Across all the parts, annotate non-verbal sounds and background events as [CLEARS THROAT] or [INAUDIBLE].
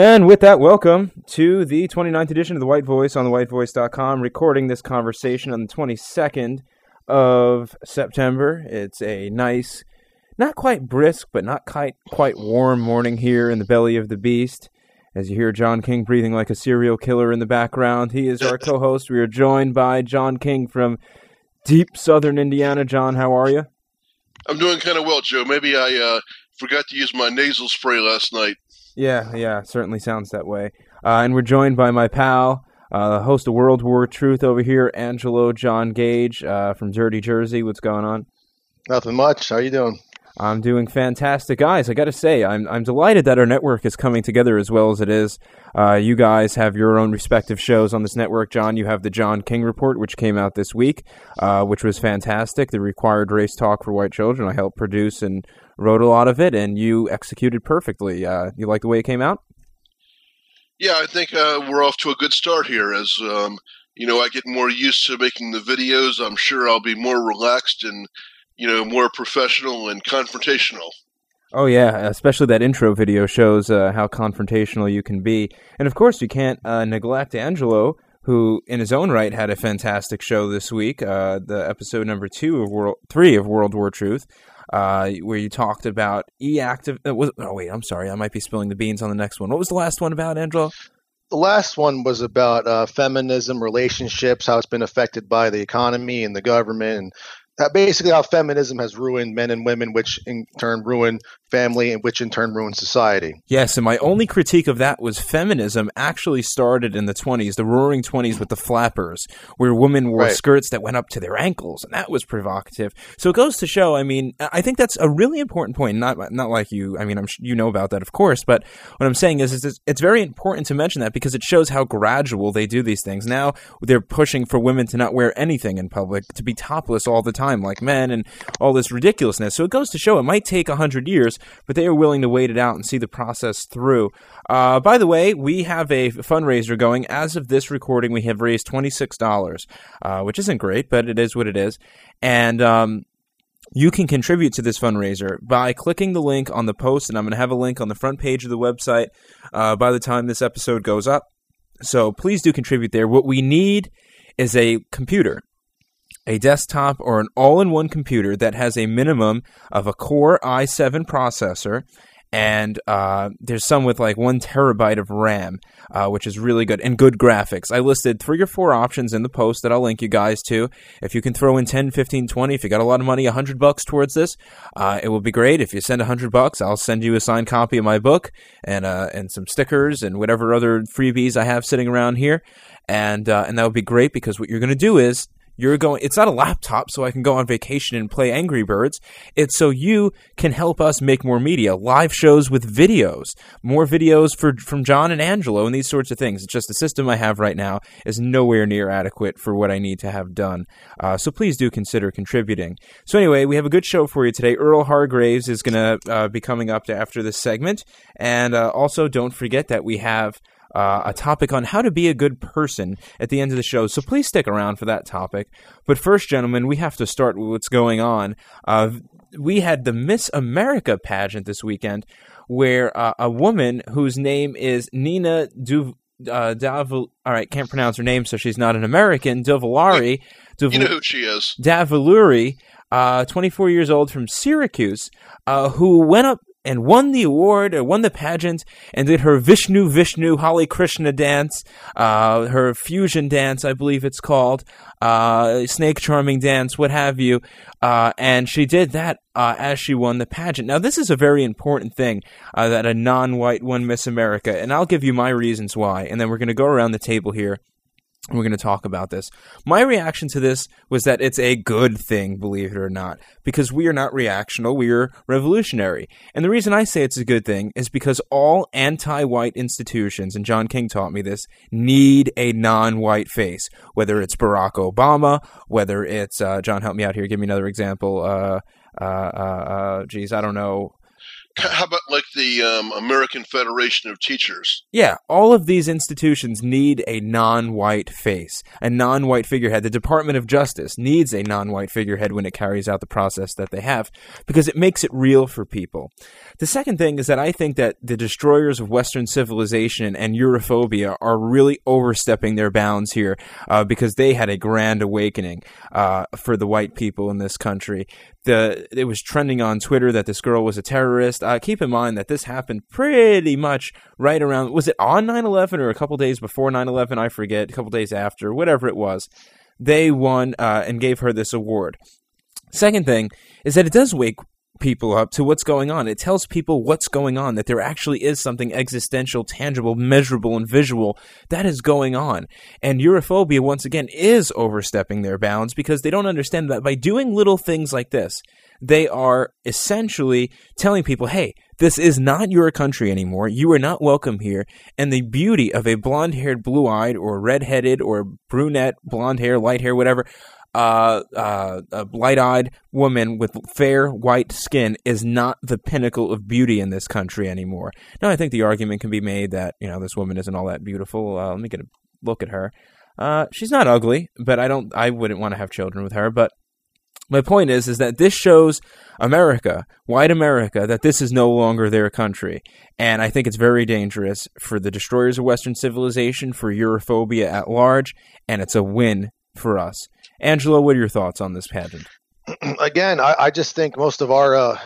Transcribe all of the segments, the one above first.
And with that, welcome to the 29th edition of The White Voice on thewhitevoice.com, recording this conversation on the 22nd of September. It's a nice, not quite brisk, but not quite, quite warm morning here in the belly of the beast. As you hear John King breathing like a serial killer in the background, he is our [LAUGHS] co-host. We are joined by John King from deep southern Indiana. John, how are you? I'm doing kind of well, Joe. Maybe I uh, forgot to use my nasal spray last night. Yeah, yeah, certainly sounds that way. Uh, and we're joined by my pal, uh, host of World War Truth over here, Angelo John Gage uh, from Dirty Jersey. What's going on? Nothing much. How you doing? I'm doing fantastic, guys. I got to say, I'm I'm delighted that our network is coming together as well as it is. Uh, you guys have your own respective shows on this network. John, you have the John King Report, which came out this week, uh, which was fantastic. The required race talk for white children. I helped produce and wrote a lot of it, and you executed perfectly. Uh, you like the way it came out? Yeah, I think uh, we're off to a good start here. As um, you know, I get more used to making the videos. I'm sure I'll be more relaxed and you know more professional and confrontational. Oh yeah, especially that intro video shows uh, how confrontational you can be, and of course you can't uh, neglect Angelo, who in his own right had a fantastic show this week. Uh, the episode number two of World Three of World War Truth uh, where you talked about e-active. Uh, was, oh wait, I'm sorry, I might be spilling the beans on the next one. What was the last one about, Angelo? The last one was about uh, feminism, relationships, how it's been affected by the economy and the government, and basically how feminism has ruined men and women, which in turn ruin family, and which in turn ruins society. Yes, and my only critique of that was feminism actually started in the 20s, the roaring 20s with the flappers, where women wore right. skirts that went up to their ankles, and that was provocative. So it goes to show, I mean, I think that's a really important point, not not like you, I mean, I'm you know about that, of course, but what I'm saying is, is it's very important to mention that because it shows how gradual they do these things. Now they're pushing for women to not wear anything in public, to be topless all the time like men, and all this ridiculousness. So it goes to show it might take 100 years, but they are willing to wait it out and see the process through. Uh, by the way, we have a fundraiser going. As of this recording, we have raised $26, uh, which isn't great, but it is what it is. And um, you can contribute to this fundraiser by clicking the link on the post, and I'm going to have a link on the front page of the website uh, by the time this episode goes up. So please do contribute there. What we need is a computer a desktop or an all-in-one computer that has a minimum of a Core i7 processor and uh, there's some with like one terabyte of RAM, uh, which is really good, and good graphics. I listed three or four options in the post that I'll link you guys to. If you can throw in 10, 15, 20, if you got a lot of money, 100 bucks towards this, uh, it will be great. If you send 100 bucks, I'll send you a signed copy of my book and uh, and some stickers and whatever other freebies I have sitting around here. And, uh, and that would be great because what you're going to do is you're going, it's not a laptop so I can go on vacation and play Angry Birds. It's so you can help us make more media, live shows with videos, more videos for from John and Angelo and these sorts of things. It's just the system I have right now is nowhere near adequate for what I need to have done. Uh, so please do consider contributing. So anyway, we have a good show for you today. Earl Hargraves is going to uh, be coming up after this segment. And uh, also don't forget that we have uh, a topic on how to be a good person at the end of the show. So please stick around for that topic. But first, gentlemen, we have to start with what's going on. Uh, we had the Miss America pageant this weekend where uh, a woman whose name is Nina Du uh, Davil all right, can't pronounce her name, so she's not an American. Duvallari, Duval [LAUGHS] you know who she is. Davalluri, uh, 24 years old from Syracuse, uh, who went up and won the award, or won the pageant, and did her Vishnu Vishnu Hare Krishna dance, uh, her fusion dance, I believe it's called, uh, snake charming dance, what have you. Uh, and she did that uh, as she won the pageant. Now, this is a very important thing uh, that a non-white won Miss America, and I'll give you my reasons why, and then we're going to go around the table here we're going to talk about this. My reaction to this was that it's a good thing, believe it or not, because we are not reactional, we are revolutionary. And the reason I say it's a good thing is because all anti-white institutions, and John King taught me this, need a non-white face. Whether it's Barack Obama, whether it's, uh, John, help me out here, give me another example, uh, uh, uh, uh geez, I don't know, [LAUGHS] how about like the um, American Federation of Teachers? Yeah, all of these institutions need a non-white face, a non-white figurehead. The Department of Justice needs a non-white figurehead when it carries out the process that they have because it makes it real for people. The second thing is that I think that the destroyers of Western civilization and Europhobia are really overstepping their bounds here uh, because they had a grand awakening uh, for the white people in this country the it was trending on Twitter that this girl was a terrorist. Uh, keep in mind that this happened pretty much right around was it on 9/11 or a couple days before 9/11? I forget. A couple days after, whatever it was. They won uh, and gave her this award. Second thing is that it does wake people up to what's going on. It tells people what's going on, that there actually is something existential, tangible, measurable, and visual that is going on. And Europhobia, once again, is overstepping their bounds because they don't understand that by doing little things like this, they are essentially telling people, hey, this is not your country anymore. You are not welcome here. And the beauty of a blonde-haired, blue-eyed, or red-headed, or brunette, blonde hair, light hair, whatever, uh, uh, a light-eyed woman with fair white skin is not the pinnacle of beauty in this country anymore. Now, I think the argument can be made that you know this woman isn't all that beautiful. Uh, let me get a look at her. Uh, she's not ugly, but I don't. I wouldn't want to have children with her. But my point is, is that this shows America, white America, that this is no longer their country. And I think it's very dangerous for the destroyers of Western civilization, for Europhobia at large, and it's a win for us. Angelo, what are your thoughts on this pageant? [CLEARS THROAT] Again, I, I just think most of our uh,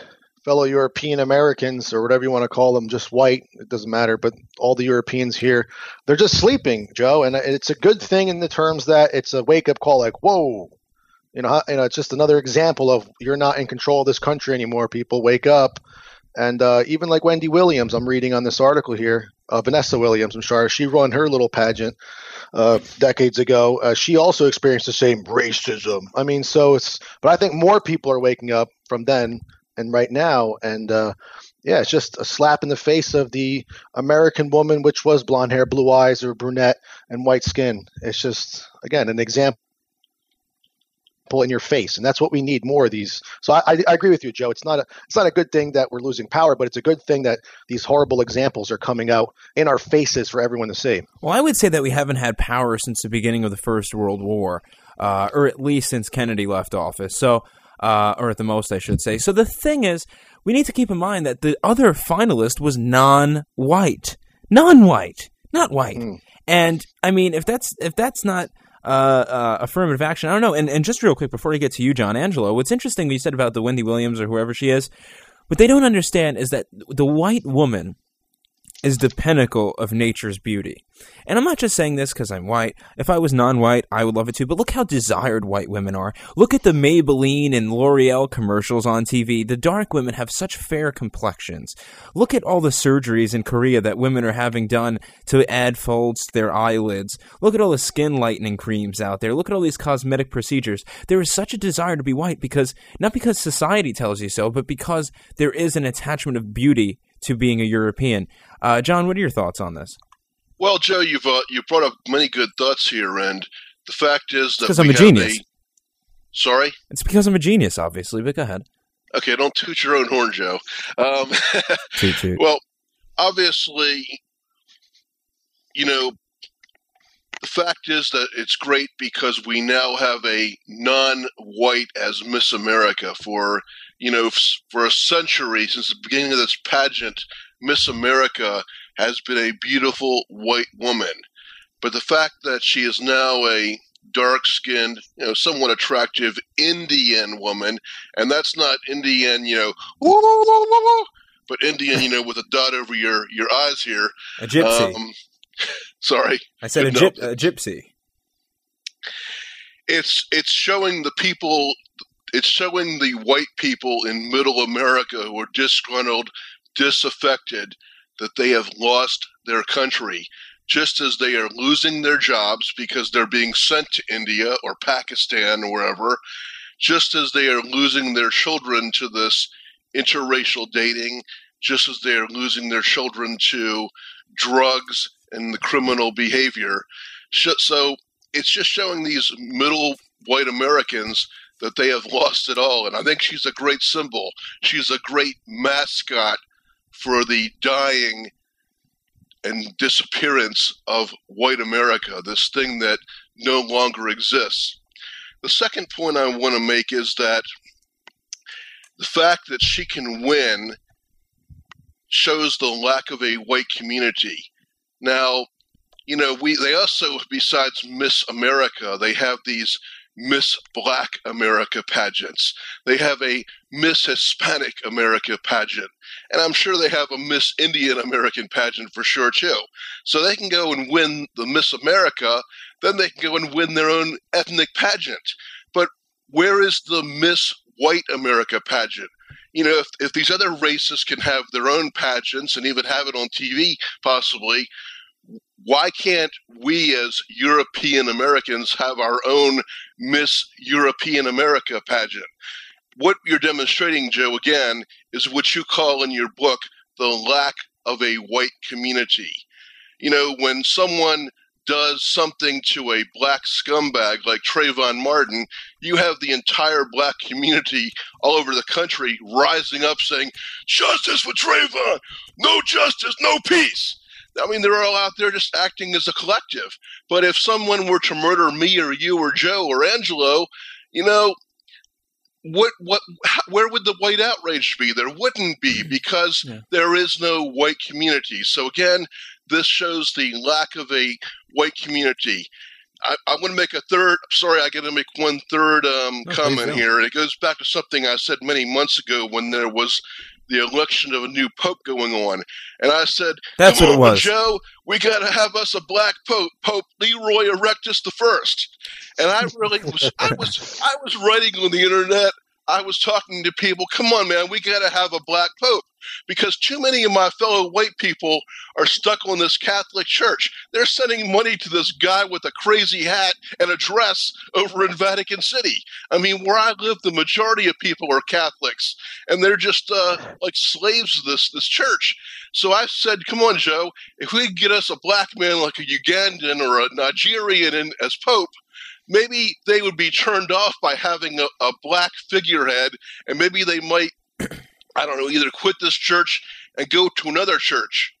fellow European Americans, or whatever you want to call them, just white, it doesn't matter, but all the Europeans here, they're just sleeping, Joe. And it's a good thing in the terms that it's a wake up call like, whoa, you know, you know, it's just another example of you're not in control of this country anymore. People wake up, and uh, even like Wendy Williams, I'm reading on this article here, uh, Vanessa Williams, I'm sorry, she run her little pageant uh, decades ago. Uh, she also experienced the same racism. I mean, so it's, but I think more people are waking up from then and right now, and uh, yeah, it's just a slap in the face of the American woman, which was blonde hair, blue eyes, or brunette, and white skin. It's just again an example in your face, and that's what we need more of these. So I, I, agree with you, Joe. It's not a it's not a good thing that we're losing power, but it's a good thing that these horrible examples are coming out in our faces for everyone to see. Well, I would say that we haven't had power since the beginning of the First World War, uh, or at least since Kennedy left office. So, uh, or at the most, I should say. So the thing is, we need to keep in mind that the other finalist was non-white, non-white, not white. Mm. And I mean, if that's if that's not uh, uh, affirmative action. I don't know. And, and just real quick, before I get to you, John Angelo, what's interesting you said about the Wendy Williams or whoever she is, what they don't understand is that the white woman is the pinnacle of nature's beauty. And I'm not just saying this because I'm white. If I was non-white, I would love it too. But look how desired white women are. Look at the Maybelline and L'Oreal commercials on TV. The dark women have such fair complexions. Look at all the surgeries in Korea that women are having done to add folds to their eyelids. Look at all the skin lightening creams out there. Look at all these cosmetic procedures. There is such a desire to be white because, not because society tells you so, but because there is an attachment of beauty to being a European. Uh, John, what are your thoughts on this? Well, Joe, you've uh, you brought up many good thoughts here, and the fact is that because I'm a genius. A... Sorry, it's because I'm a genius, obviously. But go ahead. Okay, don't toot your own horn, Joe. Um, [LAUGHS] toot, toot. Well, obviously, you know, the fact is that it's great because we now have a non-white as Miss America for you know for a century since the beginning of this pageant. Miss America has been a beautiful white woman, but the fact that she is now a dark-skinned, you know, somewhat attractive Indian woman, and that's not Indian, you know, but Indian, you know, with a dot over your your eyes here. A gypsy. Um, [LAUGHS] sorry, I said a, no. a gypsy. It's it's showing the people. It's showing the white people in Middle America who are disgruntled, disaffected, that they have lost their country just as they are losing their jobs because they're being sent to India or Pakistan or wherever, just as they are losing their children to this interracial dating, just as they are losing their children to drugs and the criminal behavior. So it's just showing these middle white Americans that they have lost it all. And I think she's a great symbol. She's a great mascot for the dying and disappearance of white America, this thing that no longer exists. The second point I want to make is that the fact that she can win shows the lack of a white community. Now, you know, we they also besides Miss America, they have these Miss Black America pageants. They have a Miss Hispanic America pageant. And I'm sure they have a Miss Indian American pageant for sure, too. So they can go and win the Miss America, then they can go and win their own ethnic pageant. But where is the Miss White America pageant? You know, if, if these other races can have their own pageants and even have it on TV, possibly, why can't we as European Americans have our own Miss European America pageant? What you're demonstrating, Joe, again, is what you call in your book the lack of a white community. You know, when someone does something to a black scumbag like Trayvon Martin, you have the entire black community all over the country rising up saying, Justice for Trayvon! No justice, no peace! I mean, they're all out there just acting as a collective. But if someone were to murder me or you or Joe or Angelo, you know, what what where would the white outrage be? There wouldn't be mm-hmm. because yeah. there is no white community. So again, this shows the lack of a white community. I, I want to make a third. Sorry, I got to make one third um, oh, comment here. It goes back to something I said many months ago when there was the election of a new pope going on. And I said, That's what it was. Joe, we got to have us a black pope, Pope Leroy Erectus the first. And I really was, I was, I was writing on the internet I was talking to people, come on, man, we got to have a black pope because too many of my fellow white people are stuck on this Catholic church. They're sending money to this guy with a crazy hat and a dress over in Vatican City. I mean, where I live, the majority of people are Catholics, and they're just uh, like slaves of this this church. So I said, come on, Joe, if we get us a black man like a Ugandan or a Nigerian in, as pope, maybe they would be turned off by having a, a black figurehead, and maybe they might, [CLEARS THROAT] I don't know, either quit this church and go to another church.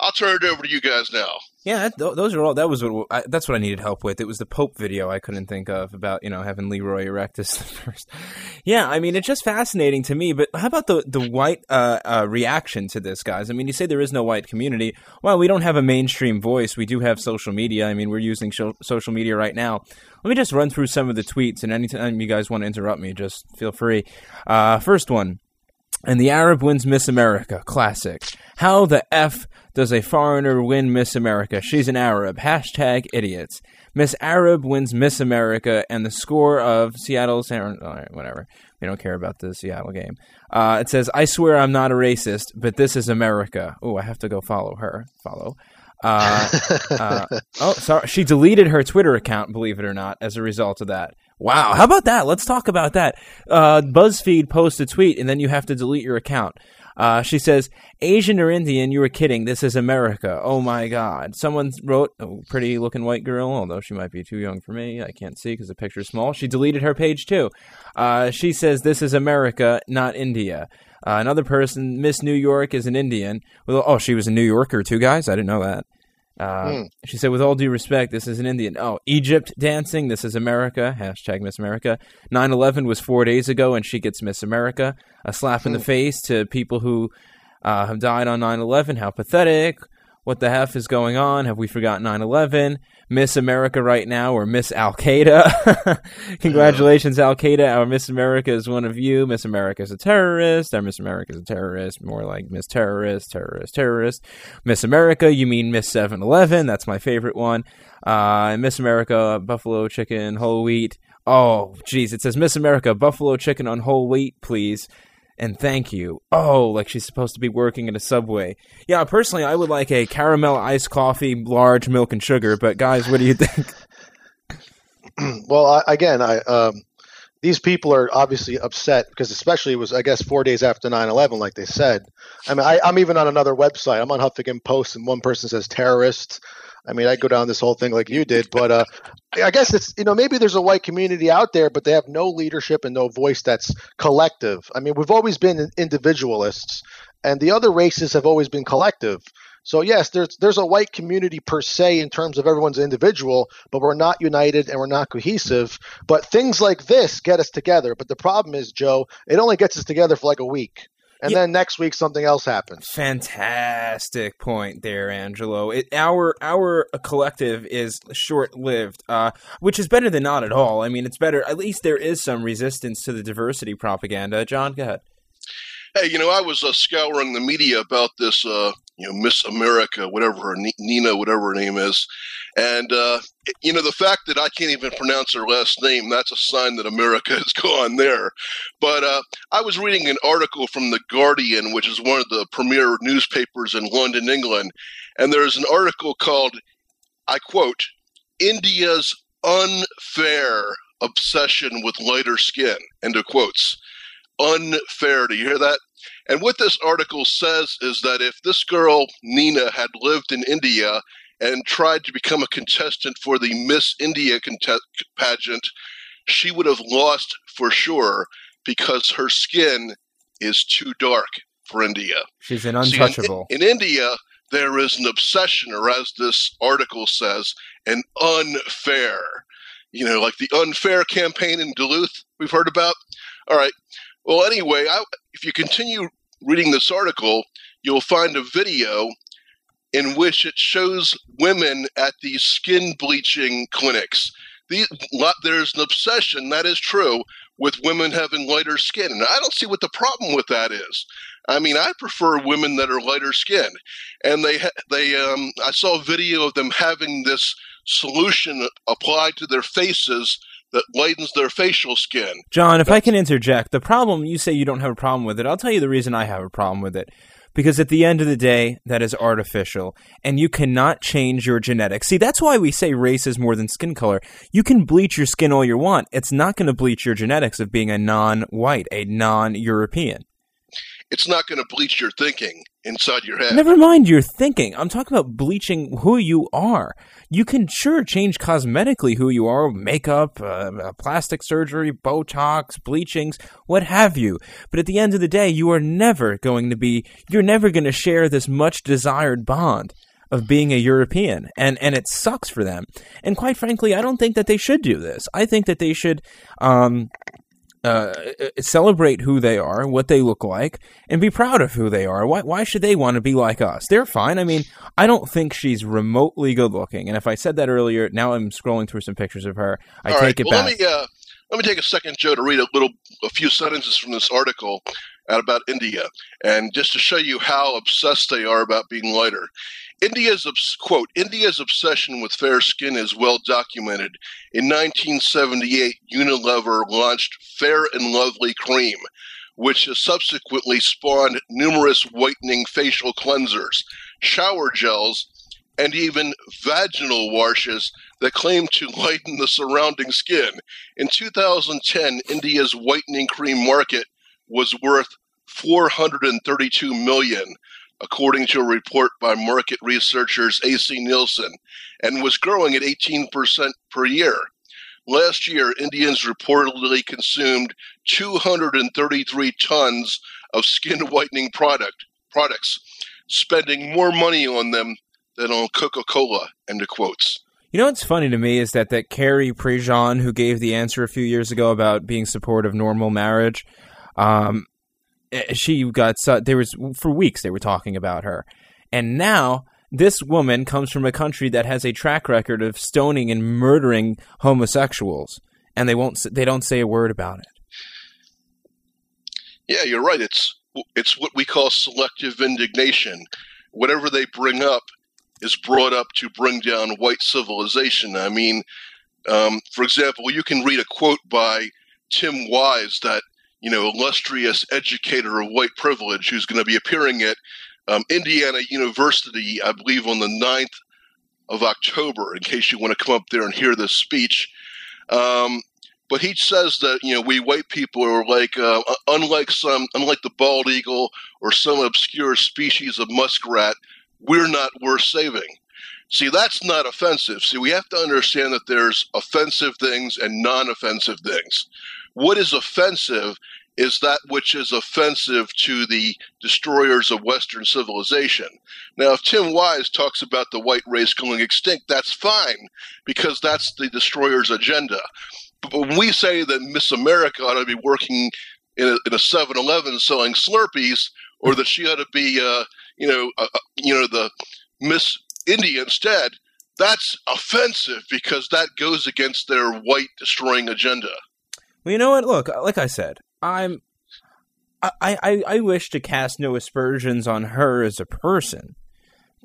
I'll turn it over to you guys now. Yeah, that, those are all. That was what I, that's what I needed help with. It was the Pope video I couldn't think of about you know having Leroy Erectus [LAUGHS] first. Yeah, I mean it's just fascinating to me. But how about the the white uh, uh, reaction to this, guys? I mean, you say there is no white community. Well, we don't have a mainstream voice. We do have social media. I mean, we're using social media right now. Let me just run through some of the tweets, and anytime you guys want to interrupt me, just feel free. Uh, first one. And the Arab wins Miss America. Classic. How the F does a foreigner win Miss America? She's an Arab. Hashtag idiots. Miss Arab wins Miss America, and the score of Seattle, San, right, whatever. We don't care about the Seattle game. Uh, it says, "I swear I'm not a racist, but this is America." Oh, I have to go follow her. Follow. Uh, uh, [LAUGHS] oh, sorry. She deleted her Twitter account, believe it or not, as a result of that. Wow. How about that? Let's talk about that. Uh, BuzzFeed posts a tweet, and then you have to delete your account. Uh, she says, Asian or Indian, you were kidding. This is America. Oh my God. Someone wrote, a pretty looking white girl, although she might be too young for me. I can't see because the picture's small. She deleted her page too. Uh, she says, This is America, not India. Uh, another person, Miss New York, is an Indian. Well, oh, she was a New Yorker too, guys. I didn't know that. Uh, hmm. She said, with all due respect, this is an Indian. Oh, Egypt dancing. This is America. Hashtag Miss America. 9-11 was four days ago, and she gets Miss America. A slap in the hmm. face to people who uh, have died on 9-11. How pathetic. What the F is going on? Have we forgotten 9 11? Miss America right now, or Miss Al Qaeda. [LAUGHS] Congratulations, Al Qaeda. Our Miss America is one of you. Miss America is a terrorist. Our Miss America is a terrorist. More like Miss Terrorist, Terrorist, Terrorist. Miss America, you mean Miss 7 Eleven. That's my favorite one. Uh, Miss America, Buffalo Chicken, Whole Wheat. Oh, geez. It says Miss America, Buffalo Chicken on whole wheat, please and thank you. Oh, like she's supposed to be working at a Subway. Yeah, personally, I would like a caramel iced coffee, large milk and sugar. But guys, what do you think? [LAUGHS] [CLEARS THROAT] well, I, again, I um, these people are obviously upset because especially it was I guess four days after 9-11, like they said. I mean, I, I'm even on another website. I'm on Huffington Post, and one person says terrorists. I mean, I go down this whole thing like you did, but uh, I guess it's you know maybe there's a white community out there, but they have no leadership and no voice that's collective. I mean, we've always been individualists, and the other races have always been collective. So yes, there's there's a white community per se in terms of everyone's individual, but we're not united and we're not cohesive. But things like this get us together. But the problem is, Joe, it only gets us together for like a week and yeah. then next week something else happens. Fantastic point there, Angelo. It, our our collective is short lived, uh, which is better than not at all. I mean, it's better. At least there is some resistance to the diversity propaganda. John, go ahead. Hey, you know, I was uh, scouring the media about this, uh, you know, Miss America, whatever her Nina, whatever her name is, and uh, you know, the fact that I can't even pronounce her last name—that's a sign that America [LAUGHS] has gone there. But uh, I was reading an article from the Guardian, which is one of the premier newspapers in London, England, and there's an article called, I quote, "India's unfair obsession with lighter skin." End of quotes unfair. Do you hear that? And what this article says is that if this girl, Nina, had lived in India and tried to become a contestant for the Miss India contest- pageant, she would have lost for sure because her skin is too dark for India. She's an untouchable. See, in, in India, there is an obsession, or as this article says, an unfair. You know, like the unfair campaign in Duluth we've heard about. All right. Well, anyway, I, if you continue reading this article, you'll find a video in which it shows women at these skin bleaching clinics. These, there's an obsession, that is true, with women having lighter skin. And I don't see what the problem with that is. I mean, I prefer women that are lighter skin. And they, they, um, I saw a video of them having this solution applied to their faces that lightens their facial skin. John, if I can interject, the problem, you say you don't have a problem with it. I'll tell you the reason I have a problem with it. Because at the end of the day, that is artificial, and you cannot change your genetics. See, that's why we say race is more than skin color. You can bleach your skin all you want. It's not going to bleach your genetics of being a non-white, a non-European. It's not going to bleach your thinking inside your head. Never mind your thinking. I'm talking about bleaching who you are you can sure change cosmetically who you are, makeup, uh, uh, plastic surgery, Botox, bleachings, what have you. But at the end of the day, you are never going to be, you're never going to share this much desired bond of being a European, and and it sucks for them. And quite frankly, I don't think that they should do this. I think that they should um, uh, celebrate who they are, what they look like, and be proud of who they are. Why, why should they want to be like us? They're fine. I mean, I don't think she's remotely good looking. And if I said that earlier, now I'm scrolling through some pictures of her. I All take right. it well, back. Let me, uh, let me take a second, Joe, to read a little, a few sentences from this article about India, and just to show you how obsessed they are about being lighter. India's quote India's obsession with fair skin is well documented. In 1978, Unilever launched Fair and Lovely Cream, which has subsequently spawned numerous whitening facial cleansers, shower gels, and even vaginal washes that claim to lighten the surrounding skin. In 2010, India's whitening cream market was worth 432 million according to a report by market researchers AC Nielsen, and was growing at 18% per year. Last year, Indians reportedly consumed 233 tons of skin whitening product products, spending more money on them than on Coca-Cola. End of quotes. You know what's funny to me is that that Carrie Prejean, who gave the answer a few years ago about being supportive of normal marriage, um, she got so there was for weeks they were talking about her, and now this woman comes from a country that has a track record of stoning and murdering homosexuals, and they won't. They don't say a word about it. Yeah, you're right. It's it's what we call selective indignation. Whatever they bring up is brought up to bring down white civilization. I mean, um, for example, you can read a quote by Tim Wise, that you know illustrious educator of white privilege, who's going to be appearing at um, Indiana University, I believe, on the 9th of October. In case you want to come up there and hear this speech. Um, but he says that you know we white people are like uh, unlike some unlike the bald eagle or some obscure species of muskrat we're not worth saving see that's not offensive see we have to understand that there's offensive things and non-offensive things what is offensive is that which is offensive to the destroyers of Western civilization. Now, if Tim Wise talks about the white race going extinct, that's fine because that's the destroyer's agenda. But when we say that Miss America ought to be working in a, in a 7-Eleven selling Slurpees, or that she ought to be, uh, you know, uh, uh, you know, the Miss India instead, that's offensive because that goes against their white destroying agenda. Well, you know what? Look, like I said, I'm. I, I, I wish to cast no aspersions on her as a person,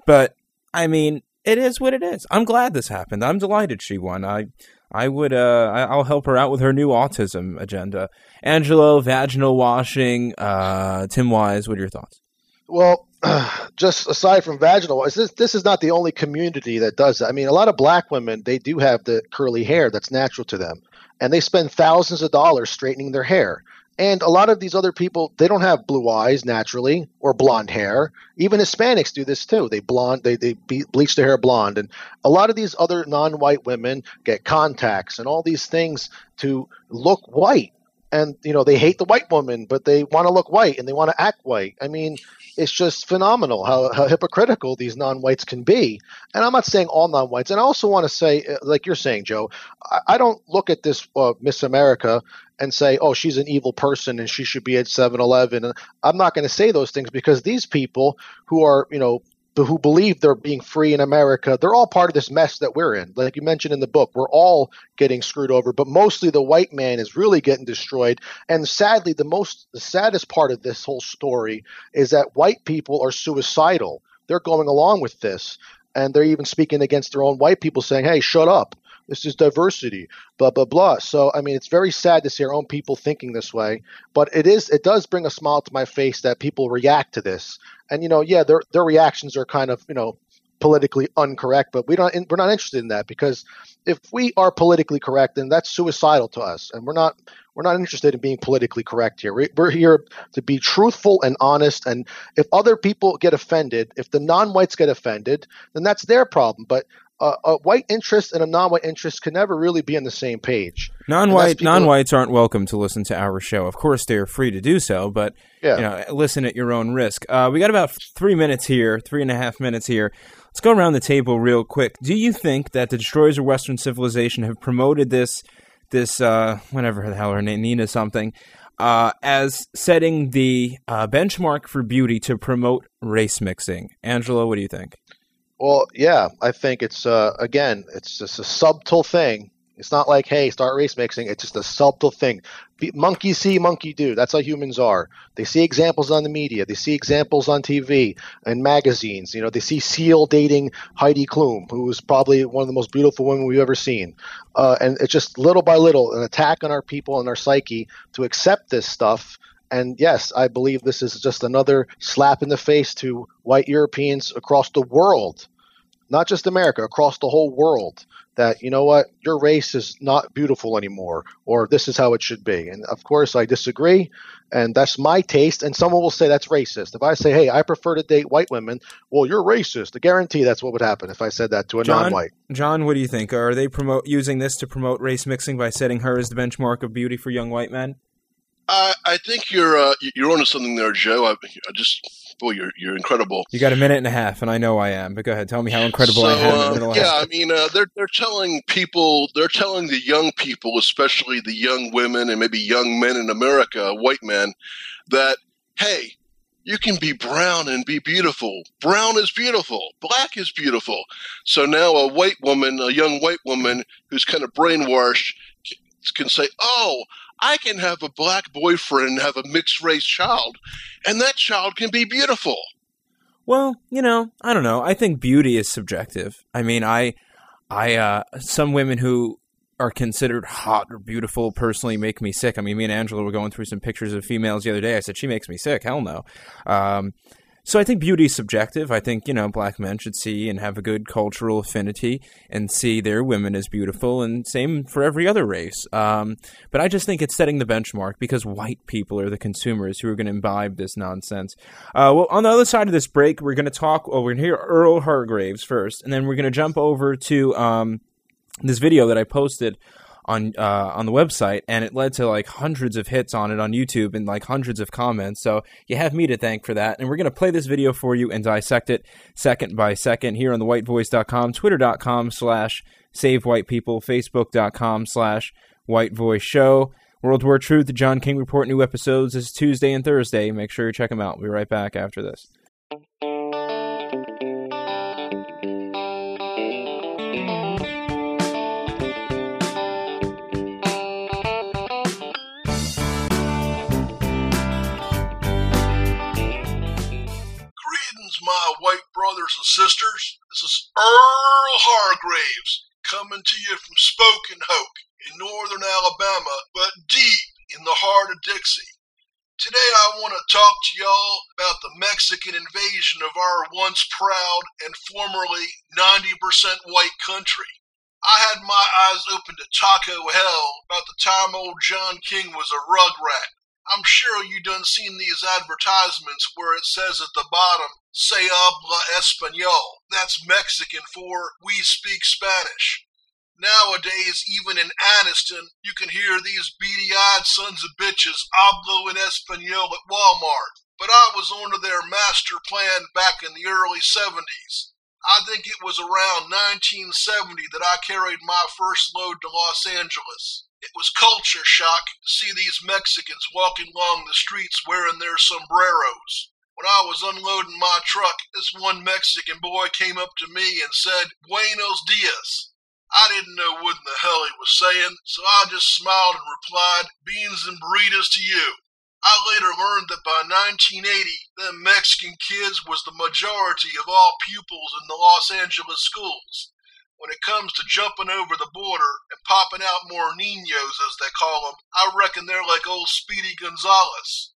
but I mean, it is what it is. I'm glad this happened. I'm delighted she won. I I would uh I'll help her out with her new autism agenda. Angelo, vaginal washing, uh Tim Wise, what are your thoughts? Well, [CLEARS THROAT] just aside from vaginal, this this is not the only community that does that. I mean, a lot of black women they do have the curly hair that's natural to them, and they spend thousands of dollars straightening their hair. And a lot of these other people, they don't have blue eyes naturally or blonde hair. Even Hispanics do this too. They blonde, they they bleach their hair blonde, and a lot of these other non-white women get contacts and all these things to look white. And you know they hate the white woman, but they want to look white and they want to act white. I mean, it's just phenomenal how, how hypocritical these non-whites can be. And I'm not saying all non-whites. And I also want to say, uh, like you're saying, Joe, I, I don't look at this uh, Miss America and say, oh, she's an evil person and she should be at 7-Eleven. And I'm not going to say those things because these people who are, you know, who believe they're being free in America, they're all part of this mess that we're in. Like you mentioned in the book, we're all getting screwed over, but mostly the white man is really getting destroyed. And sadly, the most the saddest part of this whole story is that white people are suicidal. They're going along with this, and they're even speaking against their own white people, saying, "Hey, shut up." This is diversity, blah blah blah. So I mean, it's very sad to see our own people thinking this way. But it is it does bring a smile to my face that people react to this. And you know, yeah, their their reactions are kind of you know politically incorrect, but we don't we're not interested in that because if we are politically correct, then that's suicidal to us, and we're not we're not interested in being politically correct here. We're here to be truthful and honest. And if other people get offended, if the non-whites get offended, then that's their problem. But uh, a white interest and a non-white interest can never really be on the same page. Non-white non-whites aren't welcome to listen to our show. Of course, they're free to do so, but yeah. you know, listen at your own risk. Uh, we got about three minutes here, three and a half minutes here. Let's go around the table real quick. Do you think that the destroyers of Western civilization have promoted this, this uh, whatever the hell her name, Nina something, uh, as setting the uh, benchmark for beauty to promote race mixing? Angelo, what do you think? Well, yeah, I think it's uh, again, it's just a subtle thing. It's not like, hey, start race mixing. It's just a subtle thing. Monkey see, monkey do. That's how humans are. They see examples on the media. They see examples on TV and magazines. You know, they see Seal dating Heidi Klum, who is probably one of the most beautiful women we've ever seen. Uh, and it's just little by little an attack on our people and our psyche to accept this stuff and yes, I believe this is just another slap in the face to white Europeans across the world not just America, across the whole world, that, you know what, your race is not beautiful anymore, or this is how it should be. And of course, I disagree, and that's my taste. And someone will say that's racist. If I say, hey, I prefer to date white women, well, you're racist. I guarantee that's what would happen if I said that to a John, non white. John, what do you think? Are they promote using this to promote race mixing by setting her as the benchmark of beauty for young white men? I, I think you're uh, you're onto something there, Joe. I, I just you're you're incredible. You got a minute and a half, and I know I am. But go ahead, tell me how incredible so, I am. Uh, yeah, I mean, uh, they're they're telling people, they're telling the young people, especially the young women and maybe young men in America, white men, that hey, you can be brown and be beautiful. Brown is beautiful. Black is beautiful. So now a white woman, a young white woman who's kind of brainwashed, can say, "Oh, I can have a black boyfriend have a mixed race child, and that child can be beautiful." Well, you know, I don't know. I think beauty is subjective. I mean, I, I, uh, some women who are considered hot or beautiful personally make me sick. I mean, me and Angela were going through some pictures of females the other day. I said, she makes me sick. Hell no. Um, so I think beauty is subjective. I think, you know, black men should see and have a good cultural affinity and see their women as beautiful and same for every other race. Um, but I just think it's setting the benchmark because white people are the consumers who are going to imbibe this nonsense. Uh, well, on the other side of this break, we're going to talk, well, we're going to hear Earl Hargraves first, and then we're going to jump over to um, this video that I posted on uh, on the website, and it led to like hundreds of hits on it on YouTube and like hundreds of comments. So you have me to thank for that. And we're going to play this video for you and dissect it second by second here on the whitevoice.com, twitter.com slash save white people, facebook.com slash white voice show. World War Truth, the John King Report, new episodes is Tuesday and Thursday. Make sure you check them out. We'll be right back after this. Brothers and sisters. This is Earl Hargraves coming to you from Spoken Hoke in northern Alabama, but deep in the heart of Dixie. Today I want to talk to y'all about the Mexican invasion of our once proud and formerly 90% white country. I had my eyes open to Taco Hell about the time old John King was a rugrat I'm sure you done seen these advertisements where it says at the bottom, Se habla español. That's Mexican for we speak Spanish. Nowadays, even in Anniston, you can hear these beady-eyed sons of bitches hablo en español at Walmart. But I was under their master plan back in the early 70s. I think it was around 1970 that I carried my first load to Los Angeles. It was culture shock to see these Mexicans walking along the streets wearing their sombreros. When I was unloading my truck, this one Mexican boy came up to me and said, Buenos dias. I didn't know what in the hell he was saying, so I just smiled and replied, Beans and burritos to you. I later learned that by 1980, them Mexican kids was the majority of all pupils in the Los Angeles schools when it comes to jumping over the border and popping out more ninos, as they call them, I reckon they're like old Speedy Gonzales.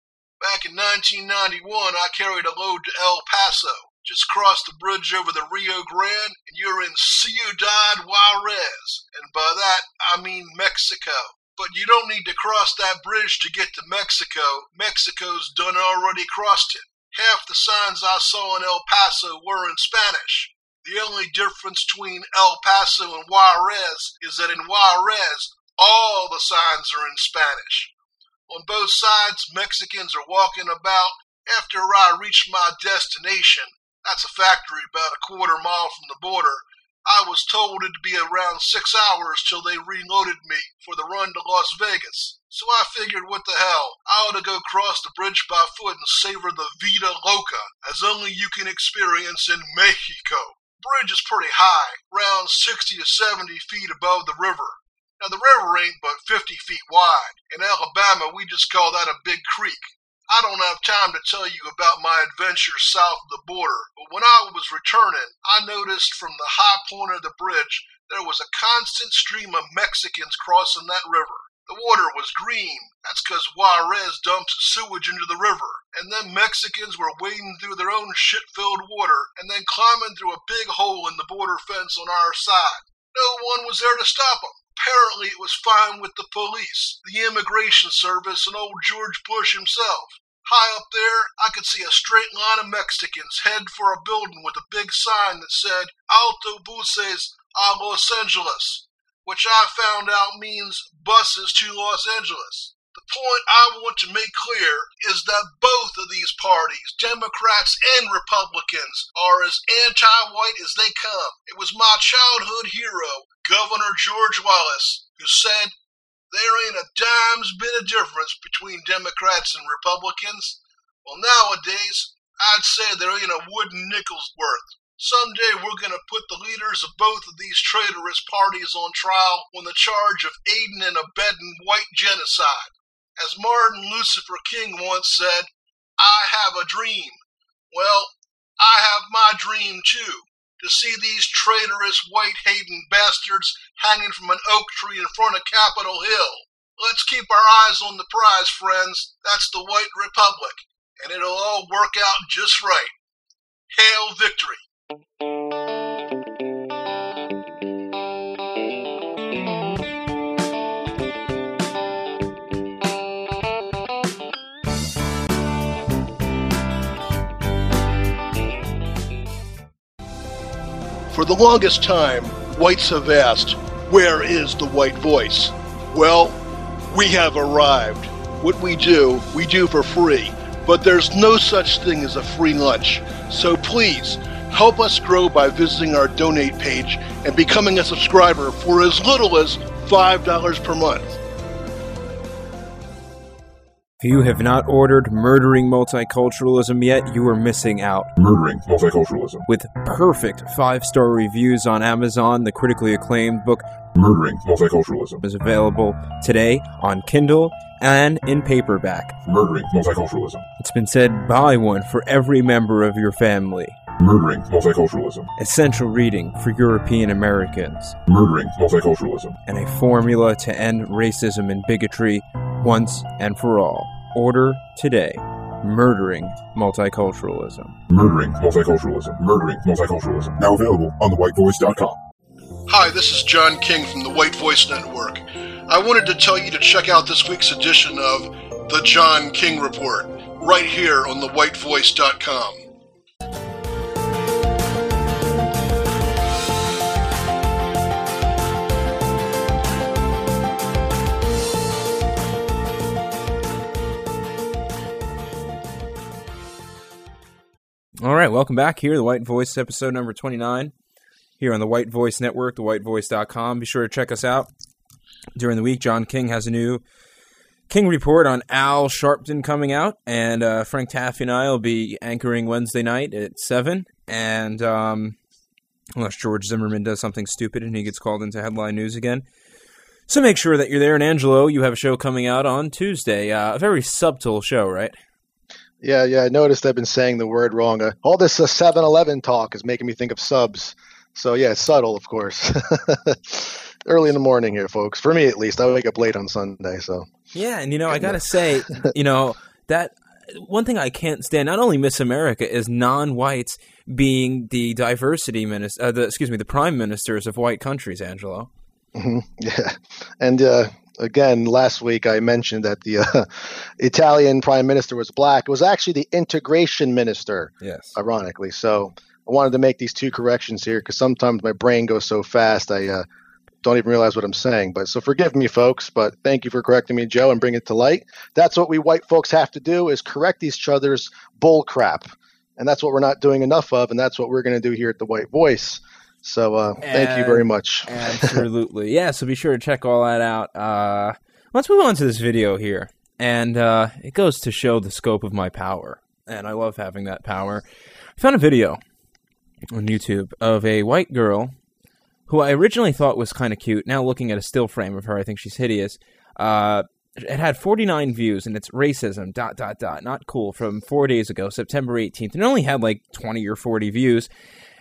Back in 1991, I carried a load to El Paso. Just cross the bridge over the Rio Grande, and you're in Ciudad Juarez. And by that, I mean Mexico. But you don't need to cross that bridge to get to Mexico. Mexico's done already crossed it. Half the signs I saw in El Paso were in Spanish. The only difference between El Paso and Juarez is that in Juarez, all the signs are in Spanish. On both sides, Mexicans are walking about. After I reached my destination, that's a factory about a quarter mile from the border, I was told it'd be around six hours till they reloaded me for the run to Las Vegas. So I figured, what the hell, I ought to go cross the bridge by foot and savor the Vida Loca, as only you can experience in Mexico bridge is pretty high, around 60 to 70 feet above the river. Now, the river ain't but 50 feet wide. In Alabama, we just call that a big creek. I don't have time to tell you about my adventures south of the border, but when I was returning, I noticed from the high point of the bridge there was a constant stream of Mexicans crossing that river. The water was green. That's 'cause Juarez dumps sewage into the river. And then Mexicans were wading through their own shit-filled water and then climbing through a big hole in the border fence on our side. No one was there to stop them. Apparently it was fine with the police, the immigration service, and old George Bush himself. High up there, I could see a straight line of Mexicans head for a building with a big sign that said Autobuses a Los Angeles which I found out means buses to Los Angeles. The point I want to make clear is that both of these parties, Democrats and Republicans, are as anti white as they come. It was my childhood hero, Governor George Wallace, who said, There ain't a dime's bit of difference between Democrats and Republicans. Well, nowadays, I'd say there ain't a wooden nickel's worth. Someday we're going to put the leaders of both of these traitorous parties on trial on the charge of aiding and abetting white genocide. As Martin Lucifer King once said, I have a dream. Well, I have my dream too to see these traitorous white hating bastards hanging from an oak tree in front of Capitol Hill. Let's keep our eyes on the prize, friends. That's the White Republic, and it'll all work out just right. Hail victory! For the longest time, whites have asked, Where is the white voice? Well, we have arrived. What we do, we do for free. But there's no such thing as a free lunch. So please, help us grow by visiting our donate page and becoming a subscriber for as little as $5 per month. If you have not ordered Murdering Multiculturalism yet, you are missing out. Murdering Multiculturalism. With perfect five star reviews on Amazon, the critically acclaimed book Murdering Multiculturalism. is available today on Kindle and in paperback. Murdering Multiculturalism. It's been said buy one for every member of your family. Murdering Multiculturalism. Essential reading for European Americans. Murdering Multiculturalism. And a formula to end racism and bigotry once and for all. Order today. Murdering Multiculturalism. Murdering Multiculturalism. Murdering Multiculturalism. Now available on thewhitevoice.com. Hi, this is John King from the White Voice Network. I wanted to tell you to check out this week's edition of The John King Report right here on thewhitevoice.com. All right, welcome back here, to the White Voice episode number 29 here on the White Voice Network, thewhitevoice.com. Be sure to check us out during the week. John King has a new King report on Al Sharpton coming out, and uh, Frank Taffy and I will be anchoring Wednesday night at 7. And um, unless George Zimmerman does something stupid and he gets called into headline news again. So make sure that you're there. And Angelo, you have a show coming out on Tuesday. Uh, a very subtle show, right? Yeah, yeah. I noticed I've been saying the word wrong. Uh, all this uh, 7-Eleven talk is making me think of subs. So yeah, subtle, of course. [LAUGHS] Early in the morning here, folks. For me, at least, I wake up late on Sunday. So yeah, and you know, I gotta say, [LAUGHS] you know that one thing I can't stand. Not only Miss America is non-whites being the diversity minister, uh, the, excuse me, the prime ministers of white countries. Angelo. Mm-hmm. [LAUGHS] Yeah, and uh, again, last week I mentioned that the uh, [LAUGHS] Italian prime minister was black. It was actually the integration minister. Yes. Ironically, so I wanted to make these two corrections here because sometimes my brain goes so fast I uh, don't even realize what I'm saying. But so forgive me, folks. But thank you for correcting me, Joe, and bring it to light. That's what we white folks have to do: is correct each other's bull crap, and that's what we're not doing enough of, and that's what we're going to do here at the White Voice. So uh, thank you very much. [LAUGHS] Absolutely, yeah. So be sure to check all that out. Uh, let's move on to this video here, and uh, it goes to show the scope of my power, and I love having that power. I found a video on YouTube of a white girl who I originally thought was kind of cute. Now looking at a still frame of her, I think she's hideous. Uh, it had 49 views, and it's racism, dot, dot, dot, not cool, from four days ago, September 18th. And it only had like 20 or 40 views.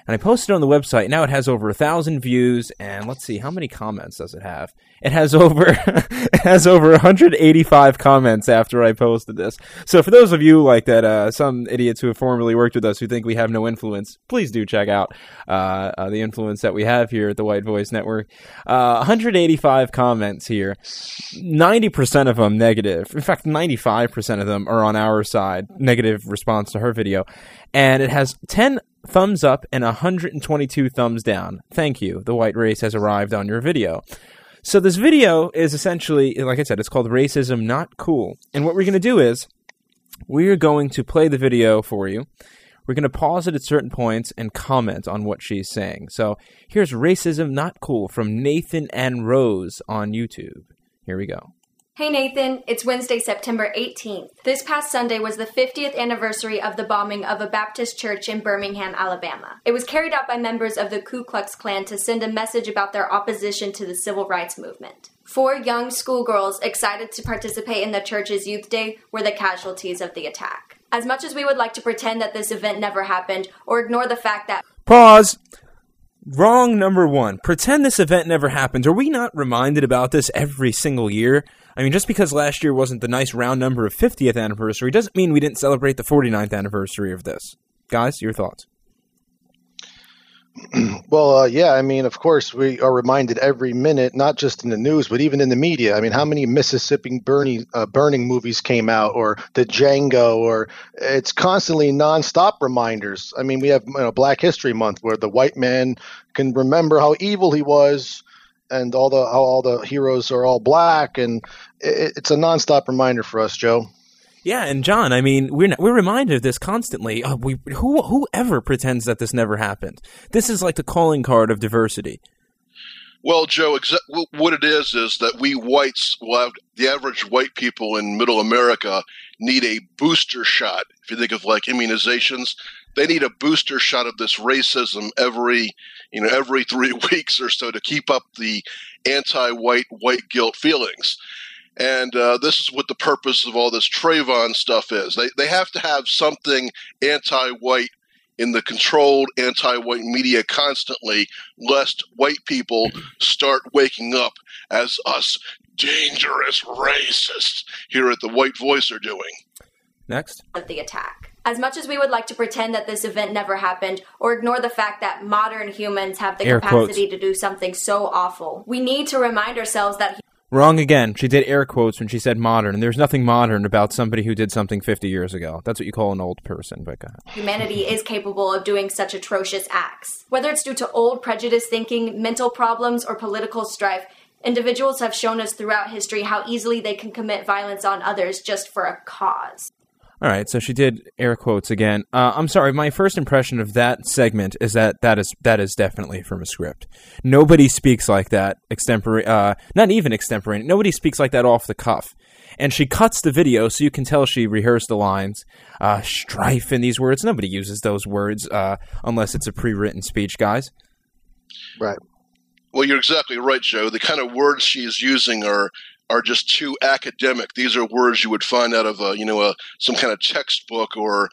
And I posted it on the website. Now it has over a thousand views, and let's see how many comments does it have. It has over [LAUGHS] it has over 185 comments after I posted this. So for those of you like that, uh, some idiots who have formerly worked with us who think we have no influence, please do check out uh, uh, the influence that we have here at the White Voice Network. 185 comments here, 90% of them negative. In fact, 95% of them are on our side, negative response to her video, and it has 10 thumbs up and 122 thumbs down. Thank you. The white race has arrived on your video. So this video is essentially, like I said, it's called Racism Not Cool. And what we're going to do is we're going to play the video for you. We're going to pause it at certain points and comment on what she's saying. So here's Racism Not Cool from Nathan and Rose on YouTube. Here we go. Hey Nathan, it's Wednesday, September 18th. This past Sunday was the 50th anniversary of the bombing of a Baptist church in Birmingham, Alabama. It was carried out by members of the Ku Klux Klan to send a message about their opposition to the civil rights movement. Four young schoolgirls excited to participate in the church's youth day were the casualties of the attack. As much as we would like to pretend that this event never happened or ignore the fact that Pause. Wrong number one. Pretend this event never happened. Are we not reminded about this every single year? I mean, just because last year wasn't the nice round number of 50th anniversary doesn't mean we didn't celebrate the 49th anniversary of this. Guys, your thoughts? [CLEARS THROAT] well, uh, yeah, I mean, of course, we are reminded every minute, not just in the news, but even in the media. I mean, how many Mississippi burning, uh, burning movies came out, or the Django, or it's constantly nonstop reminders. I mean, we have you know, Black History Month, where the white man can remember how evil he was, and all the how all the heroes are all black, and it, it's a nonstop reminder for us, Joe. Yeah, and John, I mean, we're we're reminded of this constantly. Uh, we who whoever pretends that this never happened. This is like the calling card of diversity. Well, Joe, what it is is that we whites, well, the average white people in Middle America need a booster shot. If you think of like immunizations, they need a booster shot of this racism every, you know, every [LAUGHS] three weeks or so to keep up the anti-white white guilt feelings. And uh, this is what the purpose of all this Trayvon stuff is. They, they have to have something anti white in the controlled anti white media constantly, lest white people start waking up as us dangerous racists here at the White Voice are doing. Next. Of the attack. As much as we would like to pretend that this event never happened or ignore the fact that modern humans have the Air capacity quotes. to do something so awful, we need to remind ourselves that Wrong again. She did air quotes when she said modern, and there's nothing modern about somebody who did something 50 years ago. That's what you call an old person, but humanity is capable of doing such atrocious acts. Whether it's due to old prejudice thinking, mental problems, or political strife, individuals have shown us throughout history how easily they can commit violence on others just for a cause. All right, so she did air quotes again. Uh, I'm sorry, my first impression of that segment is that that is that is definitely from a script. Nobody speaks like that extempore, uh, not even extemporaneous. Nobody speaks like that off the cuff. And she cuts the video so you can tell she rehearsed the lines. Uh, strife in these words. Nobody uses those words uh, unless it's a pre-written speech, guys. Right. Well, you're exactly right, Joe. The kind of words she's using are are just too academic. These are words you would find out of a you know a some kind of textbook or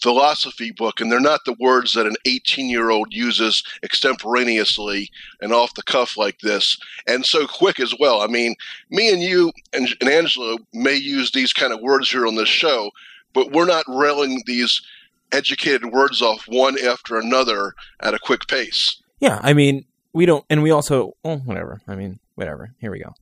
philosophy book, and they're not the words that an 18 year old uses extemporaneously and off the cuff like this, and so quick as well. I mean, me and you and, and Angelo may use these kind of words here on this show, but we're not railing these educated words off one after another at a quick pace. Yeah, I mean, we don't, and we also, well, whatever. I mean, whatever. Here we go.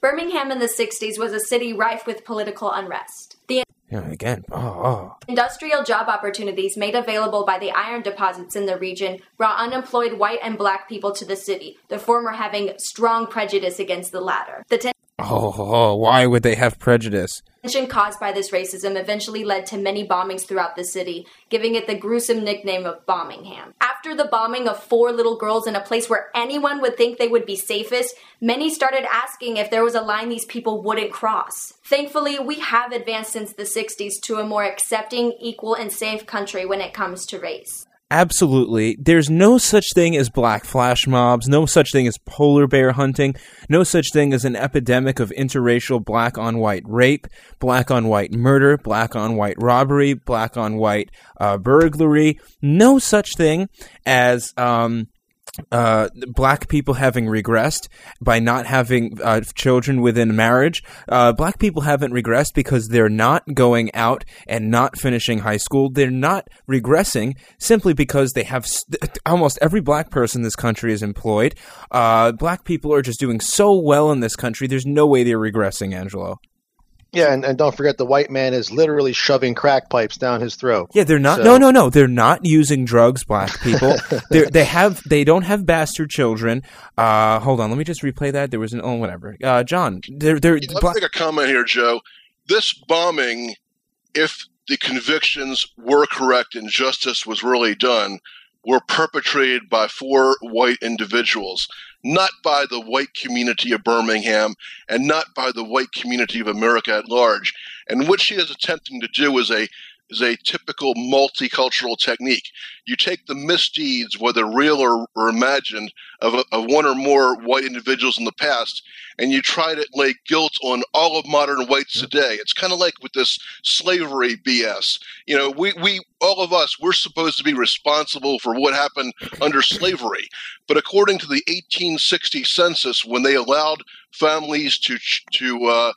Birmingham in the 60s was a city rife with political unrest. The Yeah, again. Oh, oh. industrial job opportunities made available by the iron deposits in the region brought unemployed white and black people to the city, the former having strong prejudice against the latter. The Oh, why would they have prejudice? tension caused by this racism eventually led to many bombings throughout the city, giving it the gruesome nickname of Bombingham. After the bombing of four little girls in a place where anyone would think they would be safest, many started asking if there was a line these people wouldn't cross. Thankfully, we have advanced since the 60s to a more accepting, equal, and safe country when it comes to race. Absolutely. There's no such thing as black flash mobs, no such thing as polar bear hunting, no such thing as an epidemic of interracial black on white rape, black on white murder, black on white robbery, black on white uh, burglary. No such thing as um, uh, black people having regressed by not having uh, children within marriage. Uh, black people haven't regressed because they're not going out and not finishing high school. They're not regressing simply because they have st- almost every black person in this country is employed. Uh, black people are just doing so well in this country. There's no way they're regressing, Angelo. Yeah, and, and don't forget the white man is literally shoving crack pipes down his throat. Yeah, they're not. So- No, no, no. They're not using drugs. Black people. [LAUGHS] they they have. They don't have bastard children. Uh, hold on. Let me just replay that. There was an. Oh, whatever. Uh, John. They're they're. Let's black- make a comment here, Joe. This bombing, if the convictions were correct and justice was really done, were perpetrated by four white individuals, not by the white community of Birmingham and not by the white community of America at large. And what she is attempting to do is a is a typical multicultural technique. You take the misdeeds, whether real or, or imagined, of, a, of, one or more white individuals in the past, and you try to lay guilt on all of modern whites today. It's kind of like with this slavery BS. You know, we, we all of us, we're supposed to be responsible for what happened under slavery. But according to the 1860 census, when they allowed families to to uh,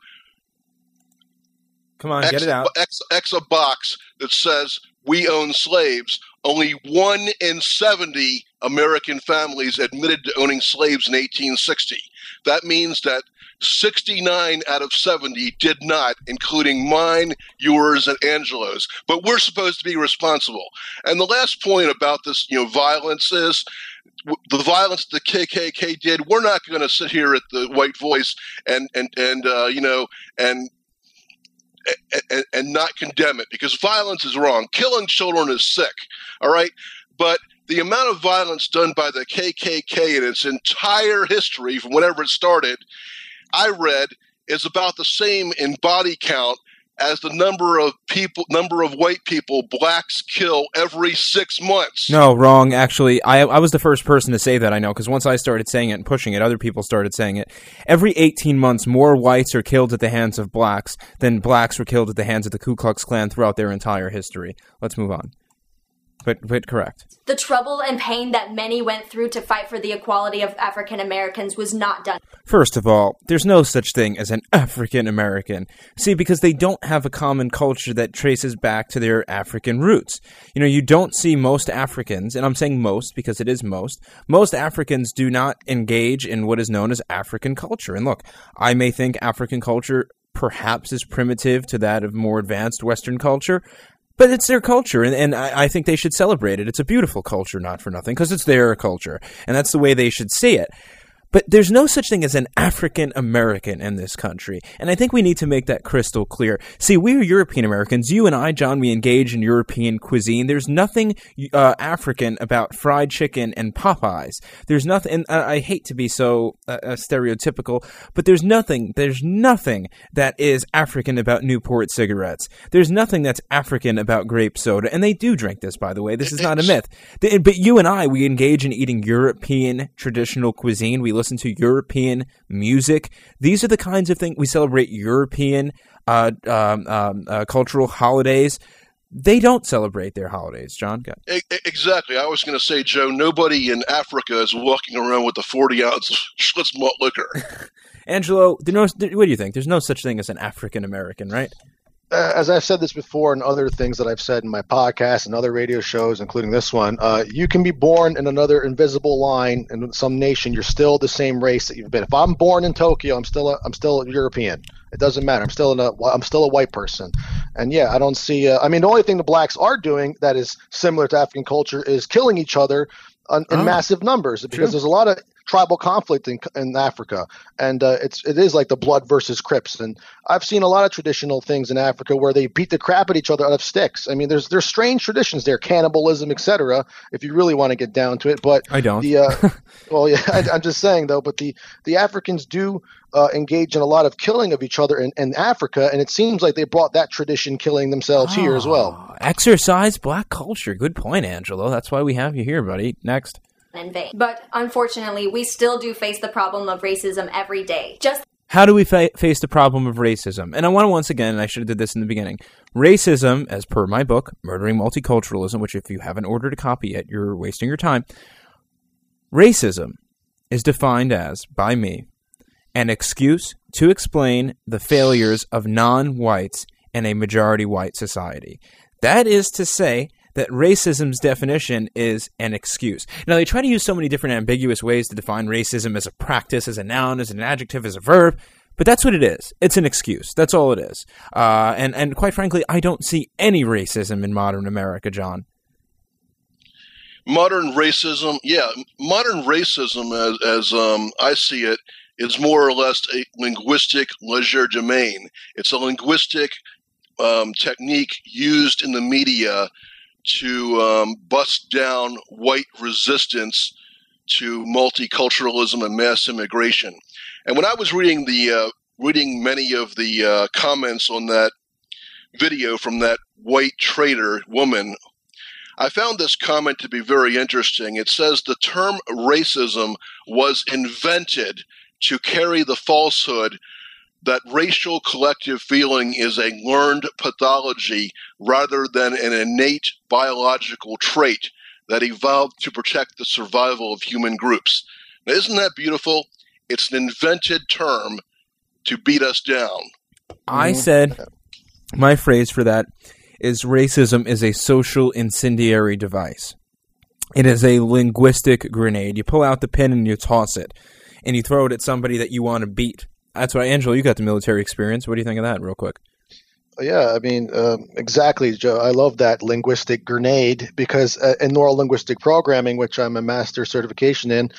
Come on, X, get it out. X, X a box that says we own slaves. Only one in 70 American families admitted to owning slaves in 1860. That means that 69 out of 70 did not, including mine, yours, and Angelo's. But we're supposed to be responsible. And the last point about this, you know, violence is the violence the KKK did. We're not going to sit here at the White Voice and and and uh, you know and and, and not condemn it because violence is wrong. Killing children is sick, all right? But the amount of violence done by the KKK in its entire history, from whenever it started, I read, is about the same in body count as the number of people, number of white people blacks kill every six months. No, wrong. Actually, I I was the first person to say that I know because once I started saying it and pushing it, other people started saying it. Every 18 months, more whites are killed at the hands of blacks than blacks were killed at the hands of the Ku Klux Klan throughout their entire history. Let's move on. But, but correct. The trouble and pain that many went through to fight for the equality of African Americans was not done. First of all, there's no such thing as an African American. See, because they don't have a common culture that traces back to their African roots. You know, you don't see most Africans, and I'm saying most because it is most, most Africans do not engage in what is known as African culture. And look, I may think African culture perhaps is primitive to that of more advanced Western culture, but it's their culture, and, and I, I, think they should celebrate it. It's a beautiful culture, not for nothing, because it's their culture, and that's the way they should see it. But there's no such thing as an African American in this country. And I think we need to make that crystal clear. See, we're European Americans. You and I, John, we engage in European cuisine. There's nothing uh, African about fried chicken and Popeyes. There's nothing, and I, hate to be so uh, uh, stereotypical, but there's nothing, there's nothing that is African about Newport cigarettes. There's nothing that's African about grape soda. And they do drink this, by the way. This is not a myth. But you and I, we engage in eating European traditional cuisine. We listen to European music. These are the kinds of things we celebrate European uh, um, um, uh, cultural holidays. They don't celebrate their holidays, John. Exactly. I was going to say, Joe, nobody in Africa is walking around with a 40 ounce Schlitz malt liquor. [LAUGHS] Angelo, what do you think? There's no such thing as an African American, right? Uh, as I've said this before and other things that I've said in my podcast and other radio shows, including this one, uh, you can be born in another invisible line in some nation. You're still the same race that you've been. If I'm born in Tokyo, I'm still a, I'm still a European. It doesn't matter. I'm still a I'm still a white person. And yeah, I don't see. Uh, I mean, the only thing the blacks are doing that is similar to African culture is killing each other in oh, massive numbers because true. there's a lot of tribal conflict in, in Africa, and uh, it's it is like the blood versus Crips. And I've seen a lot of traditional things in Africa where they beat the crap at each other out of sticks. I mean, there's there's strange traditions there, cannibalism, etc. If you really want to get down to it, but I don't. The, uh, [LAUGHS] well, yeah, I, am just saying though. But the the Africans do uh, engage in a lot of killing of each other in, in, Africa, and it seems like they brought that tradition killing themselves oh, here as well. Ah, exercise black culture. Good point, Angelo. That's why we have you here, buddy. Next in vain. But unfortunately, we still do face the problem of racism every day. Just how do we fa face the problem of racism? And I want to once again, and I should have did this in the beginning, racism, as per my book, Murdering Multiculturalism, which if you haven't ordered a copy yet, you're wasting your time. Racism is defined as, by me, an excuse to explain the failures of non-whites in a majority white society. That is to say that racism's definition is an excuse. Now, they try to use so many different ambiguous ways to define racism as a practice, as a noun, as an adjective, as a verb, but that's what it is. It's an excuse. That's all it is. Uh, and, and quite frankly, I don't see any racism in modern America, John. Modern racism, yeah, modern racism, as, as um, I see it, is more or less a linguistic legerdemain. It's a linguistic um, technique used in the media to um, bust down white resistance to multiculturalism and mass immigration. And when I was reading the uh, reading many of the uh, comments on that video from that white trader woman, I found this comment to be very interesting. It says the term racism was invented to carry the falsehood that racial collective feeling is a learned pathology rather than an innate biological trait that evolved to protect the survival of human groups. Now, isn't that beautiful? It's an invented term to beat us down. I mm-hmm. said my phrase for that is racism is a social incendiary device. It is a linguistic grenade. You pull out the pin and you toss it, and you throw it at somebody that you want to beat. That's why, Angelo, you got the military experience. What do you think of that, real quick? Yeah, I mean, um, exactly, Joe. I love that linguistic grenade because uh, in neural linguistic programming, which I'm a master certification in,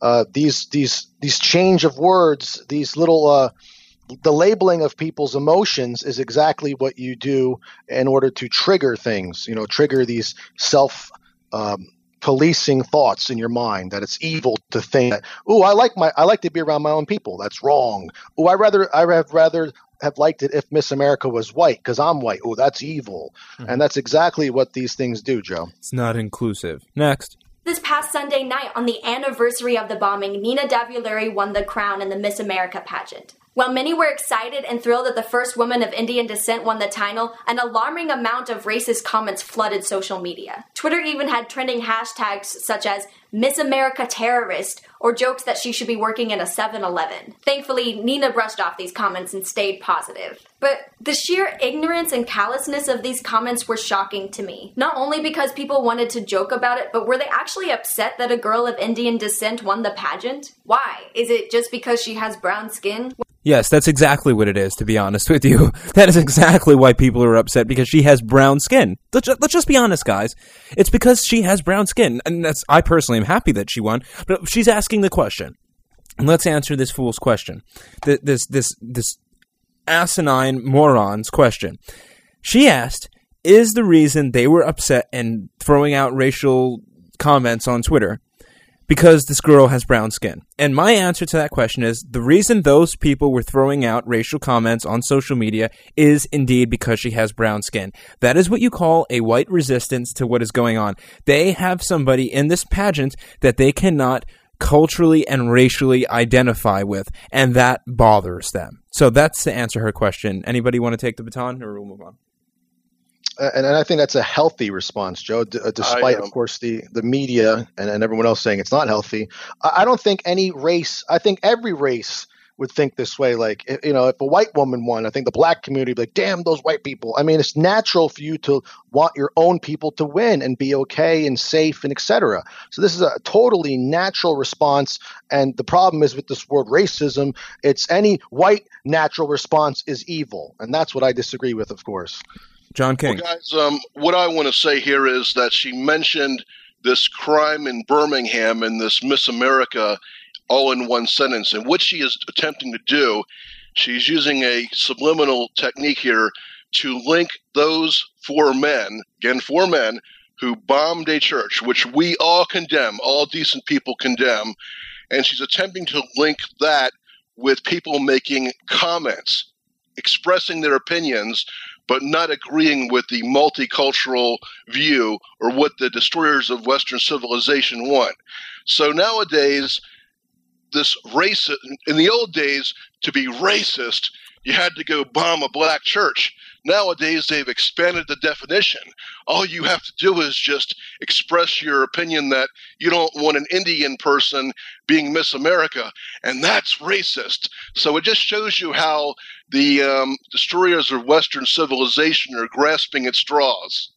uh, these these these change of words, these little uh, the labeling of people's emotions is exactly what you do in order to trigger things. You know, trigger these self. Um, policing thoughts in your mind that it's evil to think that oh I like my I like to be around my own people. That's wrong. Oh I rather I have rather have liked it if Miss America was white because I'm white. Oh that's evil. Mm-hmm. and that's exactly what these things do Joe. It's not inclusive. Next. This past Sunday night, on the anniversary of the bombing, Nina Davuluri won the crown in the Miss America pageant. While many were excited and thrilled that the first woman of Indian descent won the title, an alarming amount of racist comments flooded social media. Twitter even had trending hashtags such as Miss America terrorist or jokes that she should be working in a 7 Eleven. Thankfully, Nina brushed off these comments and stayed positive. But the sheer ignorance and callousness of these comments were shocking to me. Not only because people wanted to joke about it, but were they actually upset that a girl of Indian descent won the pageant? Why? Is it just because she has brown skin? Yes, that's exactly what it is, to be honest with you. [LAUGHS] That is exactly why people are upset, because she has brown skin. Let's just, let's just be honest, guys. It's because she has brown skin. And that's I personally am happy that she won, but she's asking the question. Let's answer this fool's question. This, this, this asinine moron's question. She asked, is the reason they were upset and throwing out racial comments on Twitter because this girl has brown skin? And my answer to that question is the reason those people were throwing out racial comments on social media is indeed because she has brown skin. That is what you call a white resistance to what is going on. They have somebody in this pageant that they cannot culturally and racially identify with, and that bothers them. So that's to answer her question. Anybody want to take the baton, or we'll move on? And, and I think that's a healthy response, Joe. D- uh, despite, of course, the the media and, and everyone else saying it's not healthy, I, I don't think any race. I think every race would think this way. Like, you know, if a white woman won, I think the black community would be like, damn those white people. I mean, it's natural for you to want your own people to win and be okay and safe and etc. So this is a totally natural response. And the problem is with this word racism, it's any white natural response is evil. And that's what I disagree with, of course. John King. Well, guys, um, what I want to say here is that she mentioned this crime in Birmingham and this Miss America all in one sentence. And what she is attempting to do, she's using a subliminal technique here to link those four men, again, four men, who bombed a church, which we all condemn, all decent people condemn. And she's attempting to link that with people making comments, expressing their opinions but not agreeing with the multicultural view or what the destroyers of Western civilization want. So nowadays, this race in the old days, to be racist, you had to go bomb a black church. Nowadays, they've expanded the definition. All you have to do is just express your opinion that you don't want an Indian person being Miss America, and that's racist. So it just shows you how the um, destroyers of Western civilization are grasping at straws.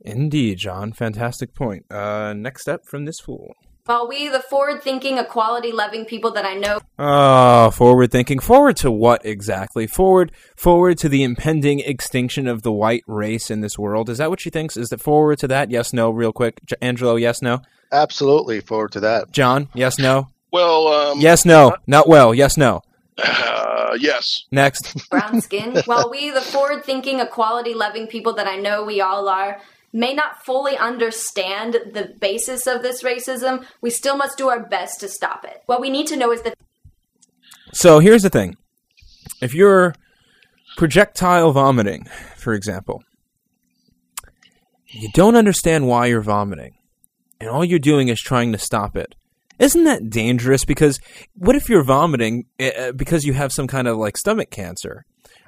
Indeed, John. Fantastic point. Uh, next step from this fool. While we, the forward thinking, equality loving people that I know. Oh, forward thinking. Forward to what exactly? Forward forward to the impending extinction of the white race in this world. Is that what she thinks? Is it forward to that? Yes, no, real quick. J Angelo, yes, no? Absolutely forward to that. John, yes, no? Well, um, Yes, no. Uh, Not well. Yes, no. Uh, yes. Next. Brown skin. While we, the forward thinking, equality loving people that I know we all are, may not fully understand the basis of this racism, we still must do our best to stop it. What we need to know is that. So here's the thing. If you're projectile vomiting, for example, you don't understand why you're vomiting, and all you're doing is trying to stop it. Isn't that dangerous? Because what if you're vomiting uh, because you have some kind of like stomach cancer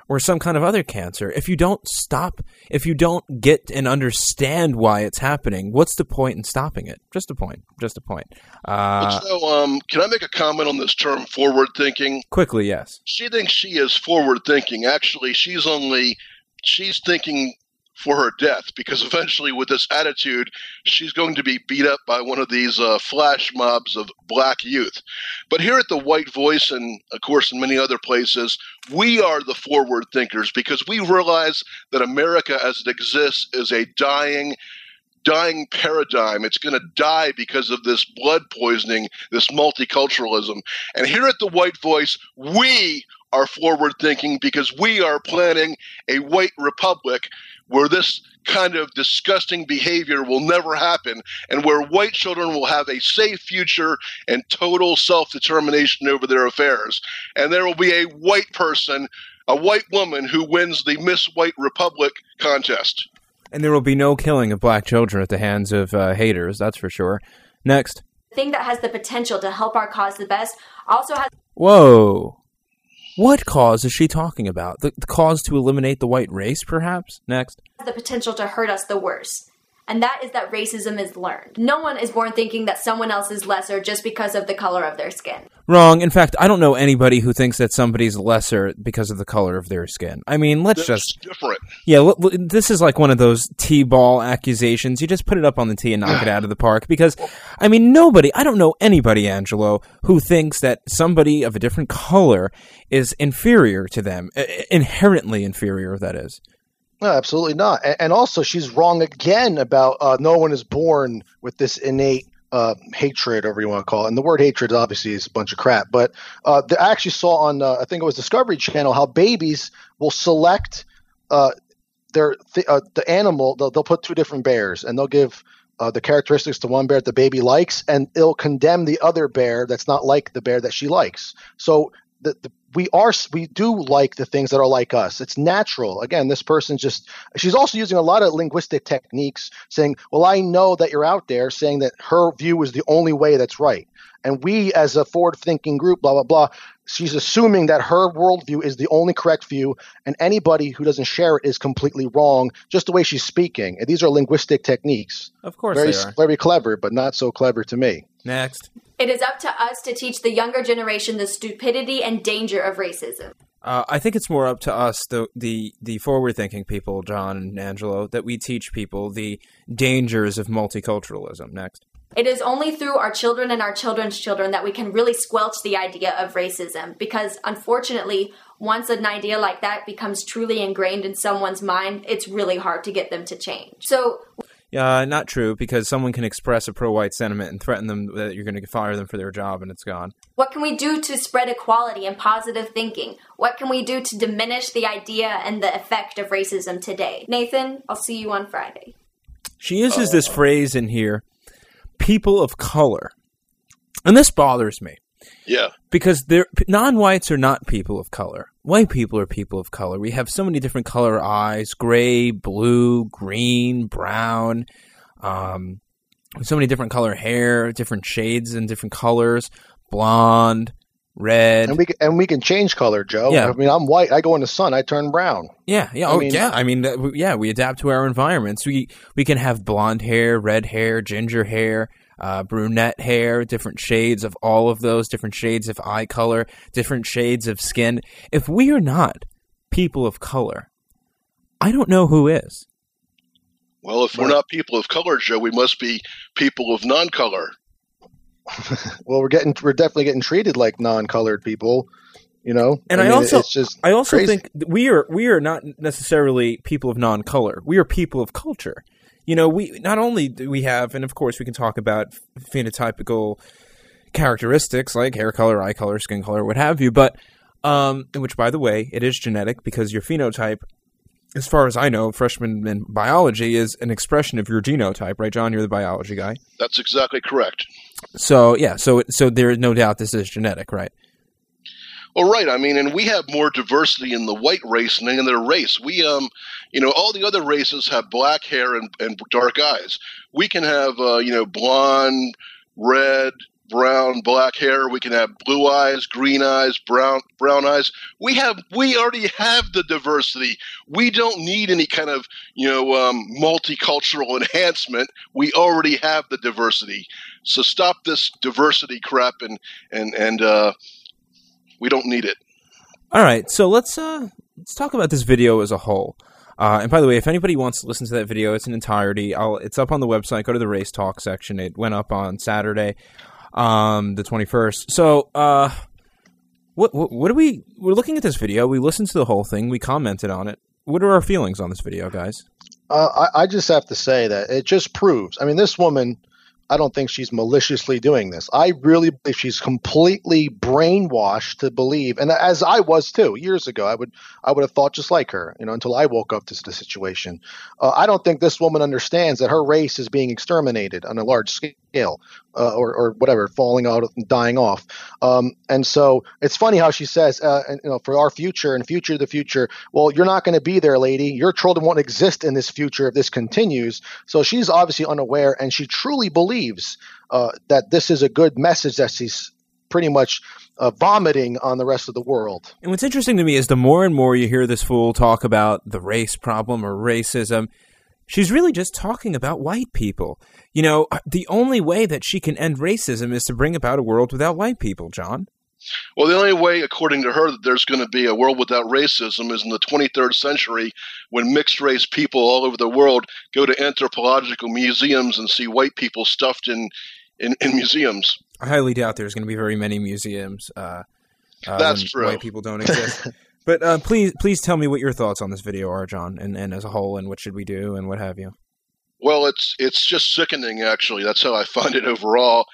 or some kind of other cancer? If you don't stop, if you don't get and understand why it's happening, what's the point in stopping it? Just a point. Just a point. Uh, so, um, can I make a comment on this term forward thinking? Quickly, yes. She thinks she is forward thinking. Actually, she's only she's thinking for her death because [LAUGHS] eventually, with this attitude, she's going to be beat up by one of these uh, flash mobs of black youth. But here at the White Voice, and of course in many other places, we are the forward thinkers because we realize that America as it exists is a dying dying paradigm. It's going to die because of this blood poisoning, this multiculturalism. And here at the White Voice, we are forward thinking because we are planning a white republic where this kind of disgusting behavior will never happen and where white children will have a safe future and total self determination over their affairs. And there will be a white person, a white woman who wins the Miss White Republic contest. And there will be no killing of black children at the hands of uh, haters, that's for sure. Next. The thing that has the potential to help our cause the best also has. Whoa. What cause is she talking about? The, the, cause to eliminate the white race, perhaps? Next. The potential to hurt us the worst and that is that racism is learned. No one is born thinking that someone else is lesser just because of the color of their skin. Wrong. In fact, I don't know anybody who thinks that somebody's lesser because of the color of their skin. I mean, let's That's just different. Yeah, this is like one of those T-ball accusations. You just put it up on the tee and knock it [LAUGHS] out of the park because I mean, nobody, I don't know anybody, Angelo, who thinks that somebody of a different color is inferior to them, inherently inferior that is. No, absolutely not. And, also, she's wrong again about uh, no one is born with this innate uh, hatred, whatever you want to call it. And the word hatred obviously is a bunch of crap. But uh, the, I actually saw on, uh, I think it was Discovery Channel, how babies will select uh, their th- uh, the animal. They'll, they'll, put two different bears, and they'll give the characteristics to one bear that the baby likes, and it'll condemn the other bear that's not like the bear that she likes. So the, the we are we do like the things that are like us. It's natural. Again this person just she's also using a lot of linguistic techniques saying well i know that you're out there saying that her view is the only way that's right and we as a forward thinking group blah blah blah she's assuming that her worldview is the only correct view and anybody who doesn't share it is completely wrong just the way she's speaking and these are linguistic techniques of course very they are. very clever but not so clever to me next it is up to us to teach the younger generation the stupidity and danger of racism. Uh, I think it's more up to us, the the, the forward-thinking people, John and Angelo, that we teach people the dangers of multiculturalism. Next. It is only through our children and our children's children that we can really squelch the idea of racism because, unfortunately, once an idea like that becomes truly ingrained in someone's mind, it's really hard to get them to change. So, uh, not true, because someone can express a pro-white sentiment and threaten them that you're going to fire them for their job, and it's gone. What can we do to spread equality and positive thinking? What can we do to diminish the idea and the effect of racism today? Nathan, I'll see you on Friday. She uses this phrase in here, people of color. And this bothers me. Yeah. Because they're non-whites are not people of color. White people are people of color. We have so many different color eyes, gray, blue, green, brown, um, so many different color hair, different shades and different colors, blonde, red. And we can, and we can change color, Joe. Yeah. I mean, I'm white. I go in the sun. I turn brown. Yeah, yeah, I oh mean- yeah. I mean, yeah, we adapt to our environments. We we can have blonde hair, red hair, ginger hair, uh, brunette hair, different shades of all of those, different shades of eye color, different shades of skin. If we are not people of color, I don't know who is. Well, if we're not people of color, Joe, we must be people of non-color. Well, we're getting we're definitely getting treated like non-colored people. You know, And I mean, also- it's just I also crazy. think we are we are not necessarily people of non-color. We are people of culture. You know, we not only do we have, and of course we can talk about phenotypical characteristics like hair color, eye color, skin color, what have you, but um, which by the way, it is genetic because your phenotype as far as I know, freshman in biology is an expression of your genotype, right, John? You're the biology guy. That's exactly correct. So yeah, so so there is no doubt this is genetic, right? Well, right. I mean, and we have more diversity in the white race than in their race. We, um, you know, all the other races have black hair and, and dark eyes. We can have, uh, you know, blonde, red, brown, black hair. We can have blue eyes, green eyes, brown brown eyes. We have we already have the diversity. We don't need any kind of you know um, multicultural enhancement. We already have the diversity. So stop this diversity crap and and and uh, we don't need it. All right, so let's uh, let's talk about this video as a whole. Uh, and by the way, if anybody wants to listen to that video, it's in entirety. I'll, it's up on the website. Go to the race talk section. It went up on Saturday um, the 21st. So, uh, what, what, what do we, we're looking at this video, we listened to the whole thing, we commented on it. What are our feelings on this video, guys? Uh, I, I just have to say that it just proves. I mean, this woman I don't think she's maliciously doing this. I really believe she's completely brainwashed to believe, and as I was too years ago, I would I would have thought just like her, you know, until I woke up to the situation. Uh, I don't think this woman understands that her race is being exterminated on a large scale, uh, or or whatever, falling out and dying off. Um, and so it's funny how she says, uh, and, you know, for our future and future of the future. Well, you're not going to be there, lady. Your children won't exist in this future if this continues. So she's obviously unaware, and she truly believes believes uh, that this is a good message that she's pretty much uh, vomiting on the rest of the world. And what's interesting to me is the more and more you hear this fool talk about the race problem or racism, she's really just talking about white people. You know, uh, the only way that she can end racism is to bring about a world without white people, John. Well, the only way, according to her, that there's going to be a world without racism is in the 23rd century when mixed race people all over the world go to anthropological museums and see white people stuffed in, in, in museums. I highly doubt there's going to be very many museums. Uh, uh, That's true. White people don't exist. [LAUGHS] but uh, please, please tell me what your thoughts on this video are, John, and, and as a whole, and what should we do, and what have you. Well, it's it's just sickening. Actually, that's how I [LAUGHS] find it overall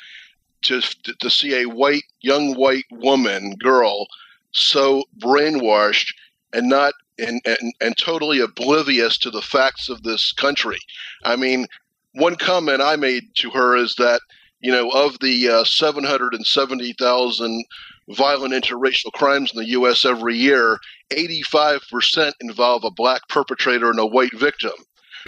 to to see a white young white woman girl so brainwashed and not and, and and totally oblivious to the facts of this country. I mean, one comment I made to her is that you know of the uh, 770,000 violent interracial crimes in the U.S. every year, 85% involve a black perpetrator and a white victim.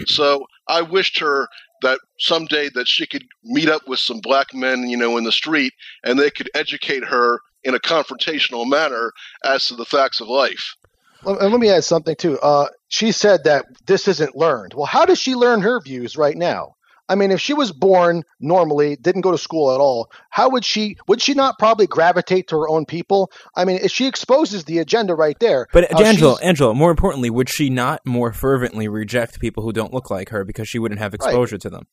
So I wished her that someday that she could meet up with some black men, you know, in the street, and they could educate her in a confrontational manner as to the facts of life. And let me add something too. Uh, she said that this isn't learned. Well, how does she learn her views right now? I mean, if she was born normally, didn't go to school at all, how would she? Would she not probably gravitate to her own people? I mean, if she exposes the agenda right there. But uh, Angelo, Angelo, more importantly, would she not more fervently reject people who don't look like her because she wouldn't have exposure right. to them?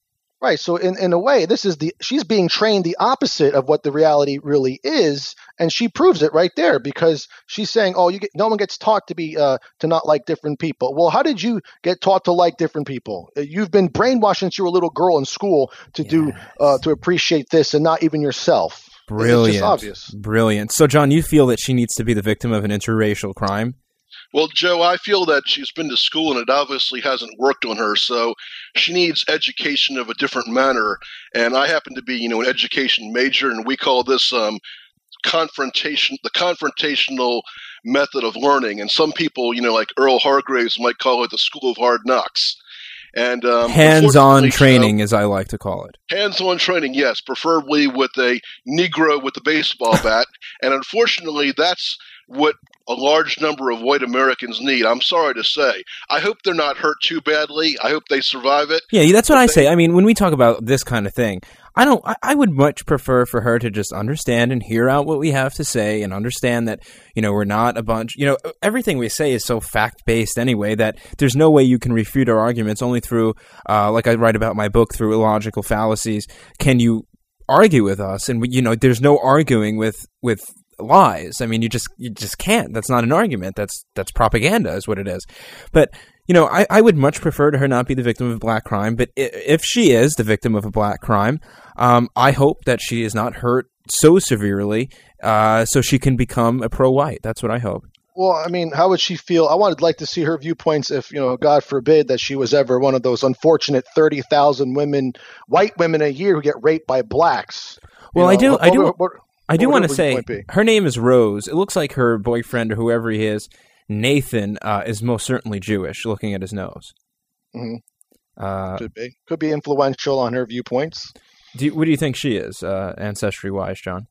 Right. So in, in a way, this is the she's being trained the opposite of what the reality really is, and she proves it right there because she's saying, "Oh, you get no one gets taught to be uh, to not like different people." Well, how did you get taught to like different people? Uh, you've been brainwashed since you were a little girl in school to yes. do uh, to appreciate this, and not even yourself. Brilliant, obvious. Brilliant. So, John, you feel that she needs to be the victim of an interracial crime? Well, Joe, I feel that she's been to school and it obviously hasn't worked on her, so she needs education of a different manner. And I happen to be, you know, an education major, and we call this um, confrontation, the confrontational method of learning. And some people, you know, like Earl Hargraves, might call it the school of hard knocks. And um, hands-on training, as I like to call it. Hands-on training, yes, preferably with a Negro with a baseball bat. and unfortunately, that's what a large number of white Americans need. I'm sorry to say. I hope they're not hurt too badly. I hope they survive it. Yeah, that's what I say. I mean, when we talk about this kind of thing, I don't. I, I, would much prefer for her to just understand and hear out what we have to say, and understand that you know we're not a bunch. You know, everything we say is so fact based anyway that there's no way you can refute our arguments. Only through, uh, like I write about my book, through illogical fallacies, can you argue with us. And you know, there's no arguing with with lies. I mean, you just you just can't. That's not an argument. That's that's propaganda, is what it is. But you know, I, I would much prefer to her not be the victim of a black crime. But if she is the victim of a black crime, um, I hope that she is not hurt so severely, uh, so she can become a pro-white. That's what I hope. Well, I mean, how would she feel? I would like to see her viewpoints if, you know, God forbid that she was ever one of those unfortunate 30,000 women, white women a year who get raped by blacks. Well, You I do, I do, I do want to say her name is Rose. It looks like her boyfriend or whoever he is, Nathan, uh, is most certainly Jewish. Looking at his nose. Mhm. Uh, could be could be influential on her viewpoints. do you, what do you think she is, uh, ancestry wise, John?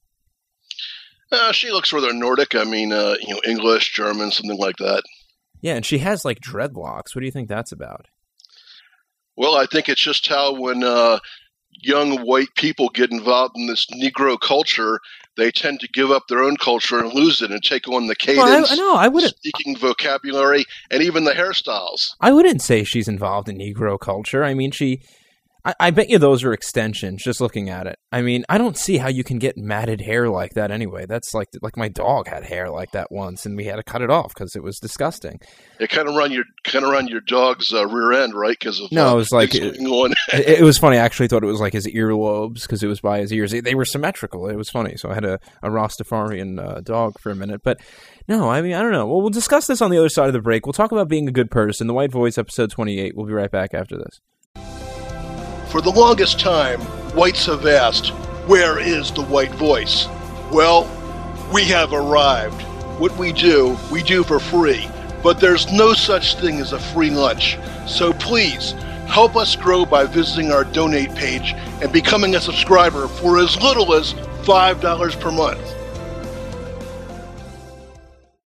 Uh, she looks rather Nordic. I mean, uh, you know, English, German, something like that. Yeah, and she has like dreadlocks. What do you think that's about? Well, I think it's just how when uh, young white people get involved in this Negro culture, they tend to give up their own culture and lose it and take on the Well, cadence, I, I know I wouldn't. speaking vocabulary, and even the hairstyles. I wouldn't say she's involved in Negro culture. I mean, she. I, I bet you those are extensions. Just looking at it, I mean, I don't see how you can get matted hair like that. Anyway, that's like like my dog had hair like that once, and we had to cut it off because it was disgusting. It kind of run your kind of run your dog's uh, rear end, right? Because No, uh, it was like- on. [LAUGHS] it, it was funny. I actually thought it was like his earlobes because it was by his ears. They, they were symmetrical. It was funny. So I had a, a Rastafarian uh, dog for a minute. But no, I mean, I don't know. Well, we'll discuss this on the other side of the break. We'll talk about being a good person. The White Voice, episode 28. We'll be right back after this. For the longest time, whites have asked, Where is the white voice? Well, we have arrived. What we do, we do for free. But there's no such thing as a free lunch. So please, help us grow by visiting our donate page and becoming a subscriber for as little as $5 per month.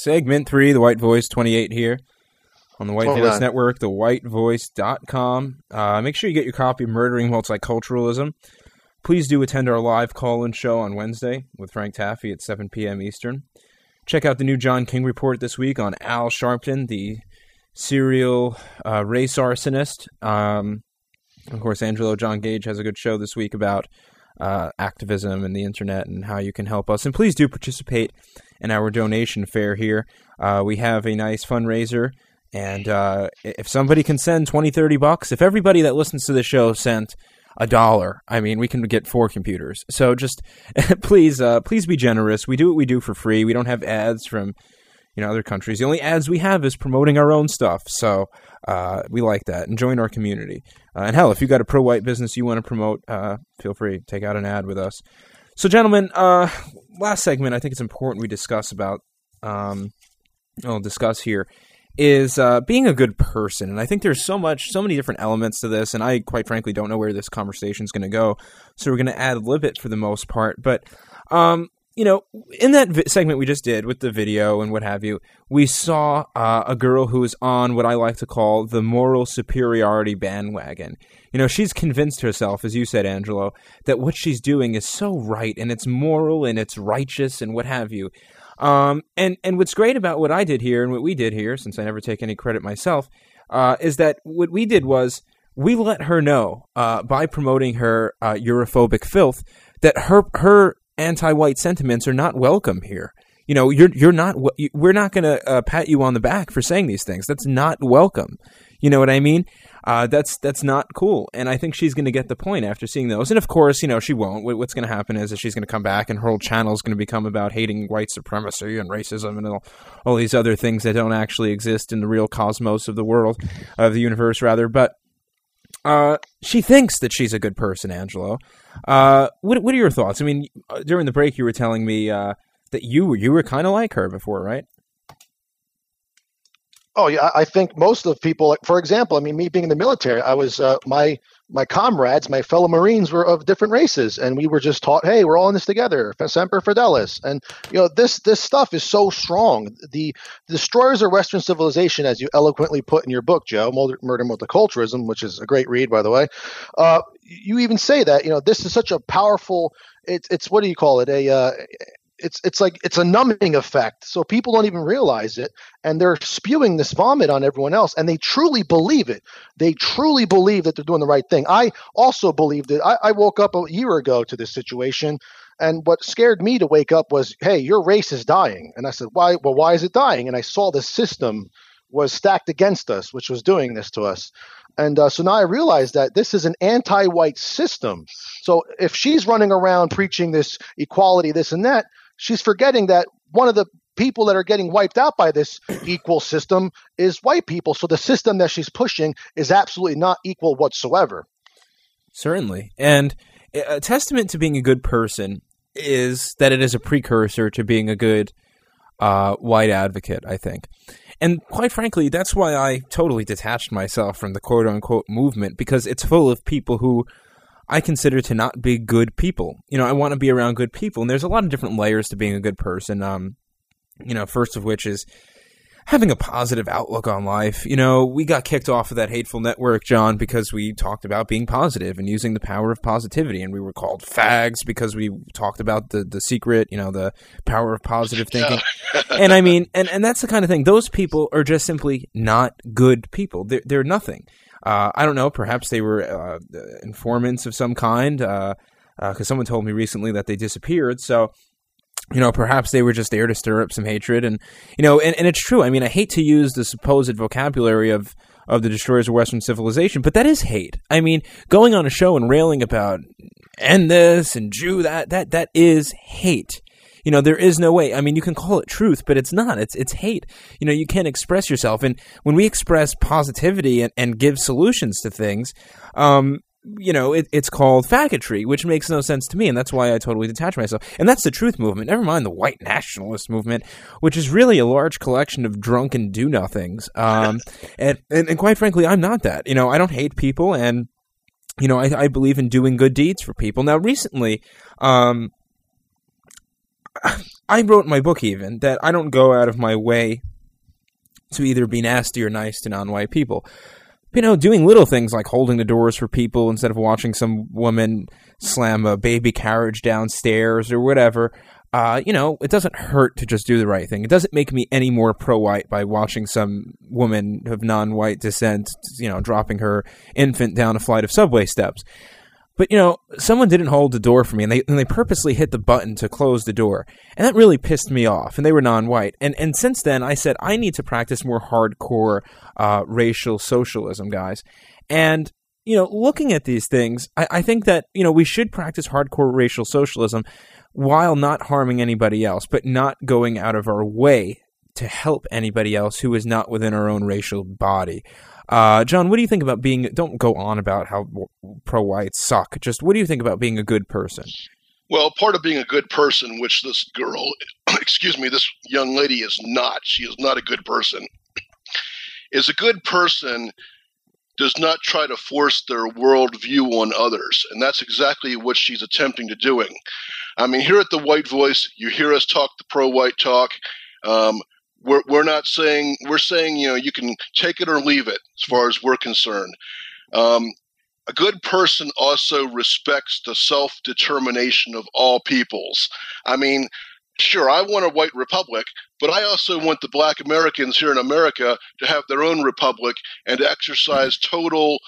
Segment 3, The White Voice 28 here on the White Hold Voice on. Network, thewhitevoice.com. Uh, make sure you get your copy of Murdering Multiculturalism. Please do attend our live call-in show on Wednesday with Frank Taffy at 7 p.m. Eastern. Check out the new John King report this week on Al Sharpton, the serial uh, race arsonist. Um, of course, Angelo John Gage has a good show this week about uh, activism and the internet and how you can help us. And please do participate in our donation fair here. Uh, we have a nice fundraiser. And uh, if somebody can send 20, 30 bucks, if everybody that listens to the show sent a dollar, I mean, we can get four computers. So just [LAUGHS] please, uh, please be generous. We do what we do for free. We don't have ads from you know other countries. The only ads we have is promoting our own stuff. So uh, we like that and join our community. Uh, and hell, if you got a pro-white business you want to promote, uh, feel free take out an ad with us. So, gentlemen, uh, last segment, I think it's important we discuss about. Um, I'll discuss here is uh, being a good person, and I think there's so much, so many different elements to this, and I quite frankly don't know where this conversation is going to go. So we're going to ad lib it for the most part, but um, you know, in that vi- segment we just did with the video and what have you, we saw uh, a girl who is on what I like to call the moral superiority bandwagon. You know, she's convinced herself, as you said, Angelo, that what she's doing is so right and it's moral and it's righteous and what have you. Um, and and what's great about what I did here and what we did here, since I never take any credit myself, uh, is that what we did was we let her know uh, by promoting her uh, Europhobic filth that her her anti-white sentiments are not welcome here. You know, you're you're not. We're not going to uh, pat you on the back for saying these things. That's not welcome. You know what I mean? Uh, that's that's not cool. And I think she's going to get the point after seeing those. And of course, you know, she won't. What's going to happen is that she's going to come back, and her whole channel is going to become about hating white supremacy and racism and all, all these other things that don't actually exist in the real cosmos of the world, of the universe, rather. But uh, she thinks that she's a good person, Angelo. Uh, what what are your thoughts? I mean, uh, during the break, you were telling me uh, that you you were kind of like her before, right? Oh yeah, I think most of people, like, for example, I mean, me being in the military, I was uh, my my comrades, my fellow Marines were of different races, and we were just taught, hey, we're all in this together, semper fidelis, and you know this this stuff is so strong. The, destroyers of Western civilization, as you eloquently put in your book, Joe, Murder Multiculturalism, which is a great read, by the way. Uh, you even say that you know this is such a powerful. It's it's what do you call it? A uh, it's it's like it's a numbing effect so people don't even realize it and they're spewing this vomit on everyone else and they truly believe it. They truly believe that they're doing the right thing. I also believed it. I, I woke up a year ago to this situation and what scared me to wake up was hey your race is dying. And i said why well why is it dying? And i saw the system was stacked against us which was doing this to us. And uh, so now I realize that this is an anti white system. So if she's running around preaching this equality, this and that, she's forgetting that one of the people that are getting wiped out by this [CLEARS THROAT] equal system is white people. So the system that she's pushing is absolutely not equal whatsoever. Certainly. And a testament to being a good person is that it is a precursor to being a good uh, white advocate, I think. And quite frankly, that's why I totally detached myself from the quote-unquote movement, because it's full of people who I consider to not be good people. You know, I want to be around good people, and there's a lot of different layers to being a good person. Um, you know, first of which is having a positive outlook on life. You know, we got kicked off of that hateful network, John, because we talked about being positive and using the power of positivity, and we were called fags because we talked about the the secret, you know, the power of positive [LAUGHS] thinking. [LAUGHS] and I mean, and and that's the kind of thing. Those people are just simply not good people. They're they're nothing. Uh, I don't know. Perhaps they were uh, informants of some kind, because uh, uh, someone told me recently that they disappeared. So, you know, perhaps they were just there to stir up some hatred. And, you know, and, and it's true. I mean, I hate to use the supposed vocabulary of of the destroyers of Western civilization, but that is hate. I mean, going on a show and railing about end this and Jew that, that, that is hate. You know, there is no way. I mean, you can call it truth, but it's not. It's it's hate. You know, you can't express yourself. And when we express positivity and, and give solutions to things, um, you know, it, it's called faggotry, which makes no sense to me, and that's why I totally detach myself. And that's the truth movement, never mind the white nationalist movement, which is really a large collection of drunken do-nothings. Um, [LAUGHS] and, and, and quite frankly, I'm not that. You know, I don't hate people, and, you know, I, I believe in doing good deeds for people. Now, recently, um, I wrote in my book even that I don't go out of my way to either be nasty or nice to non-white people. You know, doing little things like holding the doors for people instead of watching some woman slam a baby carriage downstairs or whatever. Uh, you know, it doesn't hurt to just do the right thing. It doesn't make me any more pro-white by watching some woman of non-white descent, you know, dropping her infant down a flight of subway steps. But, you know, someone didn't hold the door for me, and they, and they purposely hit the button to close the door. And that really pissed me off, and they were non-white. And, and since then, I said, I need to practice more hardcore uh, racial socialism, guys. And, you know, looking at these things, I, I think that, you know, we should practice hardcore racial socialism while not harming anybody else, but not going out of our way to help anybody else who is not within our own racial body. Uh, John, what do you think about being, don't go on about how pro-whites suck, just what do you think about being a good person? Well, part of being a good person, which this girl, [COUGHS] excuse me, this young lady is not, she is not a good person, is a good person does not try to force their worldview on others. And that's exactly what she's attempting to doing. I mean, here at the White Voice, you hear us talk the pro-white talk. Um, we're, we're not saying we're saying you know you can take it or leave it as far as we're concerned. Um, a good person also respects the self-determination of all peoples. I mean sure i want a white republic but i also want the black americans here in america to have their own republic and to exercise total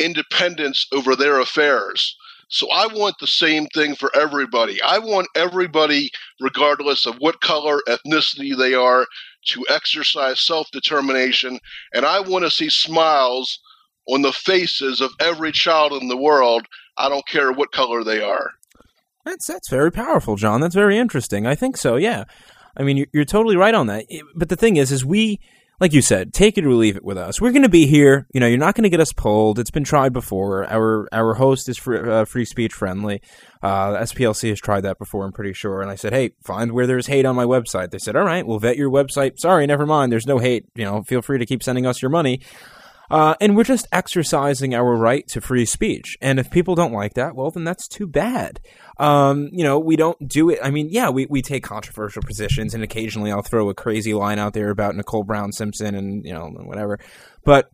independence over their affairs so I want the same thing for everybody. I want everybody, regardless of what color, ethnicity they are, to exercise self determination. And I want to see smiles on the faces of every child in the world. I don't care what color they are. That's that's very powerful, John. That's very interesting. I think so. Yeah. I mean, you're, you're totally right on that. But the thing is, is we like you said, take it or leave it with us. We're going to be here. You know, you're not going to get us pulled. It's been tried before. Our our host is free, uh, free speech friendly. Uh, SPLC has tried that before, I'm pretty sure. And I said, hey, find where there's hate on my website. They said, all right, we'll vet your website. Sorry, never mind. There's no hate. You know, feel free to keep sending us your money. Uh, and we're just exercising our right to free speech. And if people don't like that, well, then that's too bad. Um, you know, we don't do it. I mean, yeah, we, we take controversial positions, and occasionally I'll throw a crazy line out there about Nicole Brown Simpson and, you know, whatever. But,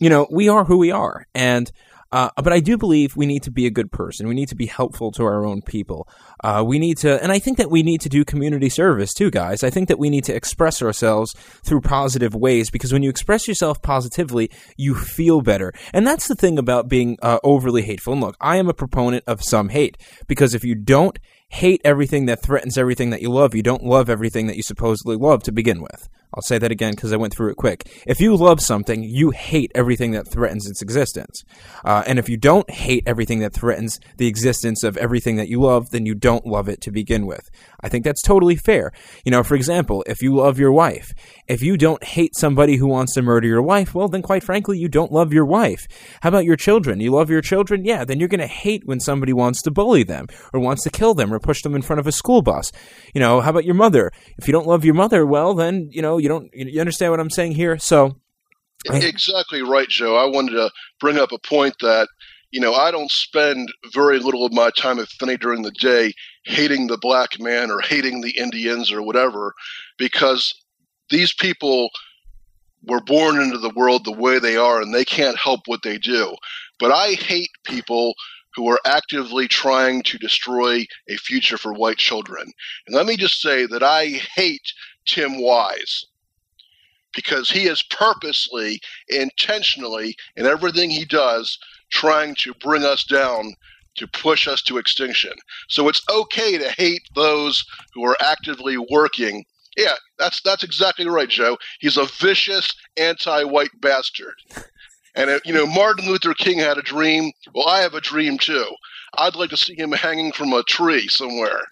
you know, we are who we are. And uh, but I do believe we need to be a good person. We need to be helpful to our own people. Uh, we need to, and I think that we need to do community service too, guys. I think that we need to express ourselves through positive ways because when you express yourself positively, you feel better. And that's the thing about being uh, overly hateful. And look, I am a proponent of some hate because if you don't hate everything that threatens everything that you love, you don't love everything that you supposedly love to begin with. I'll say that again because I went through it quick. If you love something, you hate everything that threatens its existence. Uh, and if you don't hate everything that threatens the existence of everything that you love, then you don't love it to begin with. I think that's totally fair. You know, for example, if you love your wife, if you don't hate somebody who wants to murder your wife, well, then quite frankly, you don't love your wife. How about your children? You love your children? Yeah, then you're going to hate when somebody wants to bully them or wants to kill them or push them in front of a school bus. You know, how about your mother? If you don't love your mother, well, then, you know, you don't, you understand what I'm saying here? So. Exactly right, Joe. I wanted to bring up a point that you know, I don't spend very little of my time, if any, during the day hating the black man or hating the Indians or whatever, because these people were born into the world the way they are and they can't help what they do. But I hate people who are actively trying to destroy a future for white children. And let me just say that I hate Tim Wise because he is purposely, intentionally, in everything he does, trying to bring us down to push us to extinction. So it's okay to hate those who are actively working. Yeah, that's that's exactly right, Joe. He's a vicious anti-white bastard. And uh, you know, Martin Luther King had a dream. Well, I have a dream too. I'd like to see him hanging from a tree somewhere.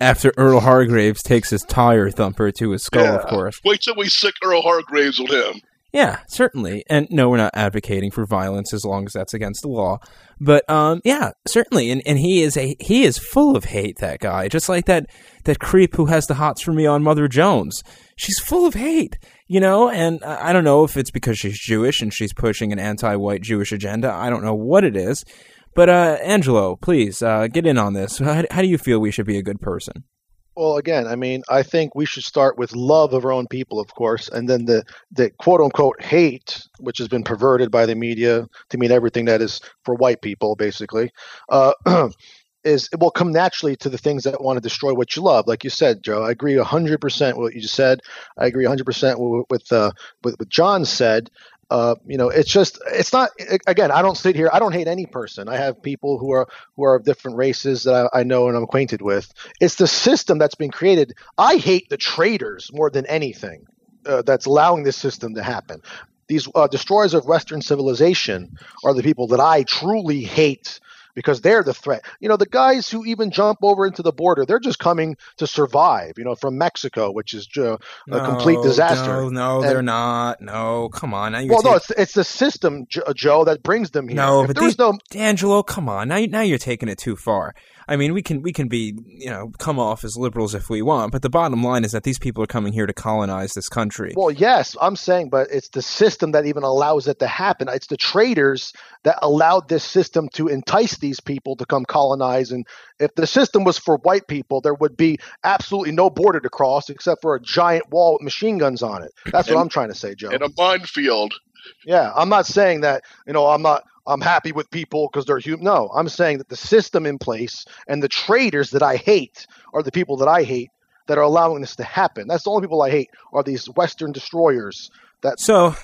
After Earl Hargraves takes his tire thumper to his skull, Yeah. of course. Wait till we sic Earl Hargraves on him. Yeah, certainly. And no, we're not advocating for violence as long as that's against the law. But um yeah, certainly. And and he is a he is full of hate that guy. Just like that that creep who has the hots for me on Mother Jones. She's full of hate, you know, and I I don't know if it's because she's Jewish and she's pushing an anti-white Jewish agenda. I don't know what it is. But uh Angelo, please uh get in on this. How, how do you feel we should be a good person? Well, again, I mean, I think we should start with love of our own people, of course, and then the the quote unquote hate, which has been perverted by the media to mean everything that is for white people, basically, uh, [CLEARS THROAT] is it will come naturally to the things that want to destroy what you love. Like you said, Joe, I agree hundred percent with what you just said. I agree hundred percent with with, uh, with what John said. Uh, you know, it's just it's not. Again, I don't sit here. I don't hate any person. I have people who are who are of different races that I, I know and I'm acquainted with. It's the system that's been created. I hate the traitors more than anything uh, that's allowing this system to happen. These uh, destroyers of Western civilization are the people that I truly hate because they're the threat. You know, the guys who even jump over into the border, they're just coming to survive. You know, from Mexico, which is uh, a complete disaster. No, no, And- they're not. No, come on. Now you're Well, no, it's it's the system, Joe, that brings them here. No, if but these- no D'Angelo, come on. Now, now you're taking it too far. I mean, we can we can be you know come off as liberals if we want, but the bottom line is that these people are coming here to colonize this country. Well, yes, I'm saying, but it's the system that even allows it to happen. It's the traders that allowed this system to entice these people to come colonize. And if the system was for white people, there would be absolutely no border to cross except for a giant wall with machine guns on it. That's what I'm trying to say, Joe. In a minefield. Yeah, I'm not saying that, you know, I'm not I'm happy with people because they're human. No, I'm saying that the system in place and the traders that I hate are the people that I hate that are allowing this to happen. That's the only people I hate are these Western destroyers that So,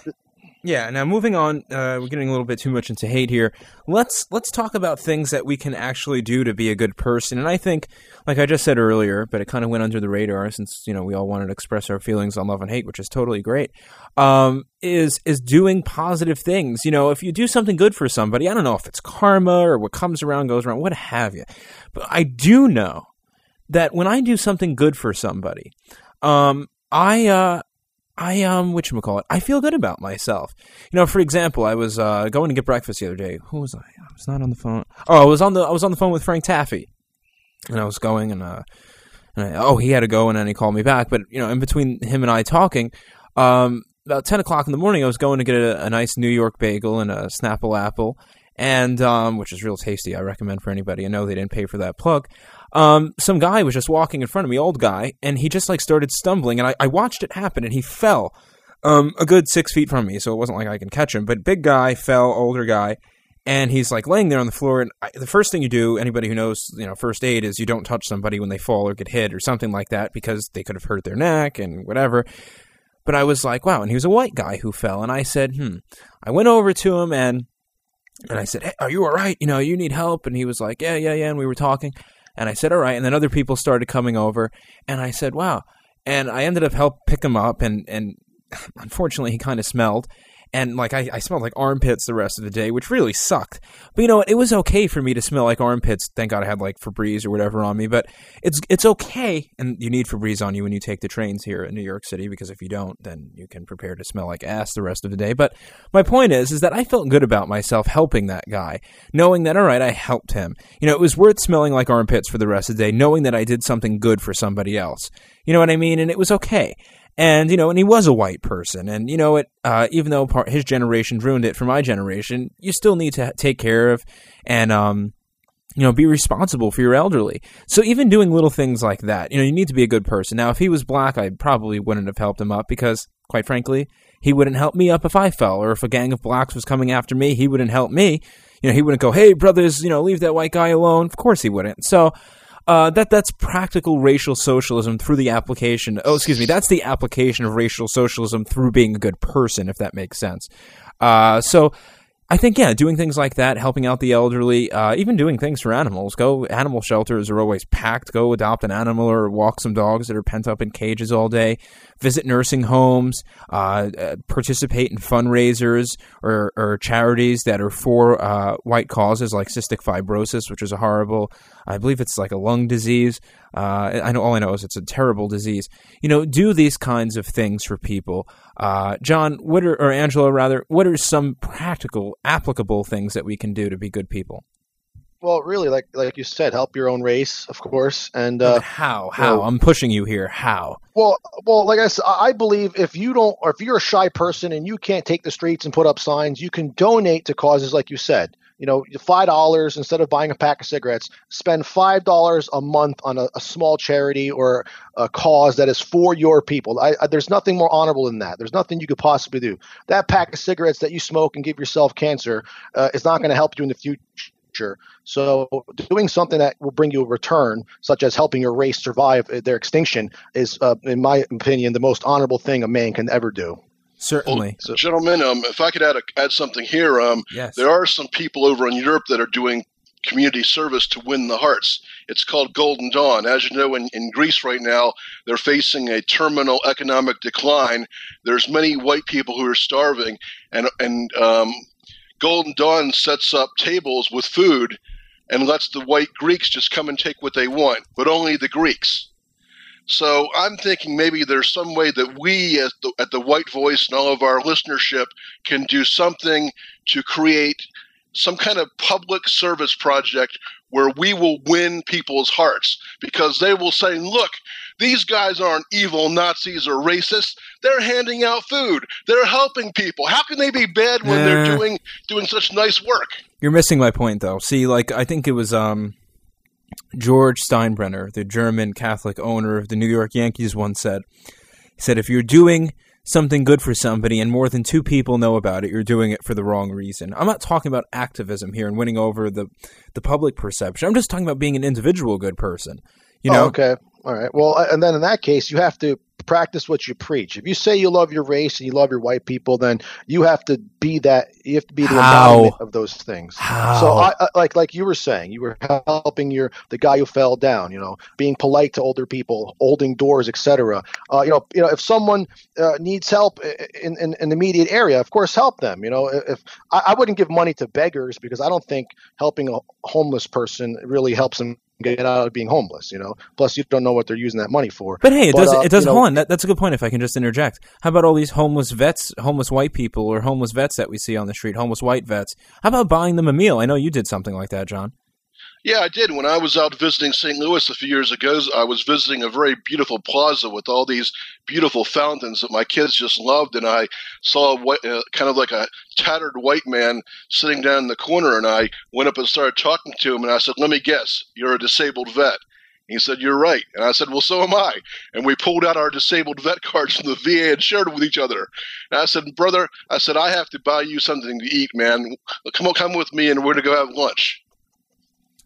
yeah. Now moving on, uh, we're getting a little bit too much into hate here. Let's let's talk about things that we can actually do to be a good person. And I think, like I just said earlier, but it kind of went under the radar since you know we all wanted to express our feelings on love and hate, which is totally great. Um, is is doing positive things. You know, if you do something good for somebody, I don't know if it's karma or what comes around goes around, what have you. But I do know that when I do something good for somebody, um, I uh, I um, which call it? I feel good about myself. You know, for example, I was uh, going to get breakfast the other day. Who was I? I was not on the phone. Oh, I was on the I was on the phone with Frank Taffy, and I was going and uh, and I, oh, he had to go, and then he called me back. But you know, in between him and I talking, um, about ten o'clock in the morning, I was going to get a, a nice New York bagel and a Snapple apple, and um, which is real tasty. I recommend for anybody. I know they didn't pay for that plug. Um, some guy was just walking in front of me, old guy, and he just like started stumbling, and I, I watched it happen, and he fell um, a good six feet from me, so it wasn't like I can catch him. But big guy fell, older guy, and he's like laying there on the floor. And I, the first thing you do, anybody who knows you know first aid, is you don't touch somebody when they fall or get hit or something like that because they could have hurt their neck and whatever. But I was like, wow, and he was a white guy who fell, and I said, hmm. I went over to him and and I said, hey, are you all right? You know, you need help? And he was like, yeah, yeah, yeah. And we were talking. And I said, all right. And then other people started coming over. And I said, wow. And I ended up help pick him up. And, and [LAUGHS] unfortunately, he kind of smelled and like I, I smelled like armpits the rest of the day, which really sucked. But you know what? It was okay for me to smell like armpits. Thank God I had like Febreze or whatever on me. But it's it's okay, and you need Febreze on you when you take the trains here in New York City because if you don't, then you can prepare to smell like ass the rest of the day. But my point is, is that I felt good about myself helping that guy, knowing that all right, I helped him. You know, it was worth smelling like armpits for the rest of the day, knowing that I did something good for somebody else. You know what I mean? And it was okay. And, you know, and he was a white person. And, you know, it, uh, even though part, his generation ruined it for my generation, you still need to take care of and, um, you know, be responsible for your elderly. So even doing little things like that, you know, you need to be a good person. Now, if he was black, I probably wouldn't have helped him up because, quite frankly, he wouldn't help me up if I fell. Or if a gang of blacks was coming after me, he wouldn't help me. You know, he wouldn't go, hey, brothers, you know, leave that white guy alone. Of course he wouldn't. So uh, that that's practical racial socialism through the application. Oh, excuse me, that's the application of racial socialism through being a good person, if that makes sense. Uh, so I think, yeah, doing things like that, helping out the elderly, uh, even doing things for animals. Go, animal shelters are always packed. Go adopt an animal or walk some dogs that are pent up in cages all day. Visit nursing homes, uh, uh, participate in fundraisers or, or, charities that are for uh, white causes like cystic fibrosis, which is a horrible, I believe it's like a lung disease. Uh, I know all I know is it's a terrible disease. You know, do these kinds of things for people. Uh, John, what are, or Angelo rather, what are some practical, applicable things that we can do to be good people? Well, really, like like you said, help your own race, of course, and uh, how? How? Know, I'm pushing you here. How? Well, well, like I said, I believe if you don't, or if you're a shy person and you can't take the streets and put up signs, you can donate to causes like you said you know, five dollars instead of buying a pack of cigarettes, spend five dollars a month on a, a, small charity or a cause that is for your people. I, I, there's nothing more honorable than that. There's nothing you could possibly do. That pack of cigarettes that you smoke and give yourself cancer uh, is not going to help you in the future. So, doing something that will bring you a return, such as helping your race survive their extinction, is, uh, in my opinion, the most honorable thing a man can ever do. Certainly, well, gentlemen. Um, if I could add a, add something here, um, yes. there are some people over in Europe that are doing community service to win the hearts. It's called Golden Dawn. As you know, in, in Greece right now, they're facing a terminal economic decline. There's many white people who are starving, and and um, Golden Dawn sets up tables with food and lets the white Greeks just come and take what they want, but only the Greeks. So I'm thinking maybe there's some way that we at the, at the White Voice and all of our listenership can do something to create some kind of public service project where we will win people's hearts because they will say, look, these guys aren't evil Nazis or racists. They're handing out food. They're helping people. How can they be bad when they're doing doing such nice work? You're missing my point though. See, like I think it was um George Steinbrenner, the German Catholic owner of the New York Yankees, once said, he said, if you're doing something good for somebody and more than two people know about it, you're doing it for the wrong reason. I'm not talking about activism here and winning over the, the public perception. I'm just talking about being an individual good person. You oh, know? Oh, okay. All right. Well, uh, and then in that case, you have to practice what you preach. If you say you love your race and you love your white people, then you have to be that. You have to be the How? embodiment of those things. How? So, I, I, like like you were saying, you were helping your the guy who fell down. You know, being polite to older people, holding doors, etc. Uh, you know, you know, if someone uh, needs help in, in, in the immediate area, of course, help them. You know, if I, I wouldn't give money to beggars because I don't think helping a homeless person really helps them get out of being homeless. You know, plus you don't know what they're using that money for. But hey, it but, does. Uh, it does. You know, hold on. That, that's a good point. If I can just interject, how about all these homeless vets, homeless white people, or homeless vets that we see on the street, homeless white vets? How about buying them a meal? I know you did something like that, John. Yeah, I did. When I was out visiting St. Louis a few years ago, I was visiting a very beautiful plaza with all these beautiful fountains that my kids just loved. And I saw a white, uh, kind of like a tattered white man sitting down in the corner. And I went up and started talking to him. And I said, Let me guess, you're a disabled vet. He said, You're right. And I said, Well, so am I. And we pulled out our disabled vet cards from the VA and shared them with each other. And I said, Brother, I said, I have to buy you something to eat, man. Come on, come with me and we're going to go have lunch.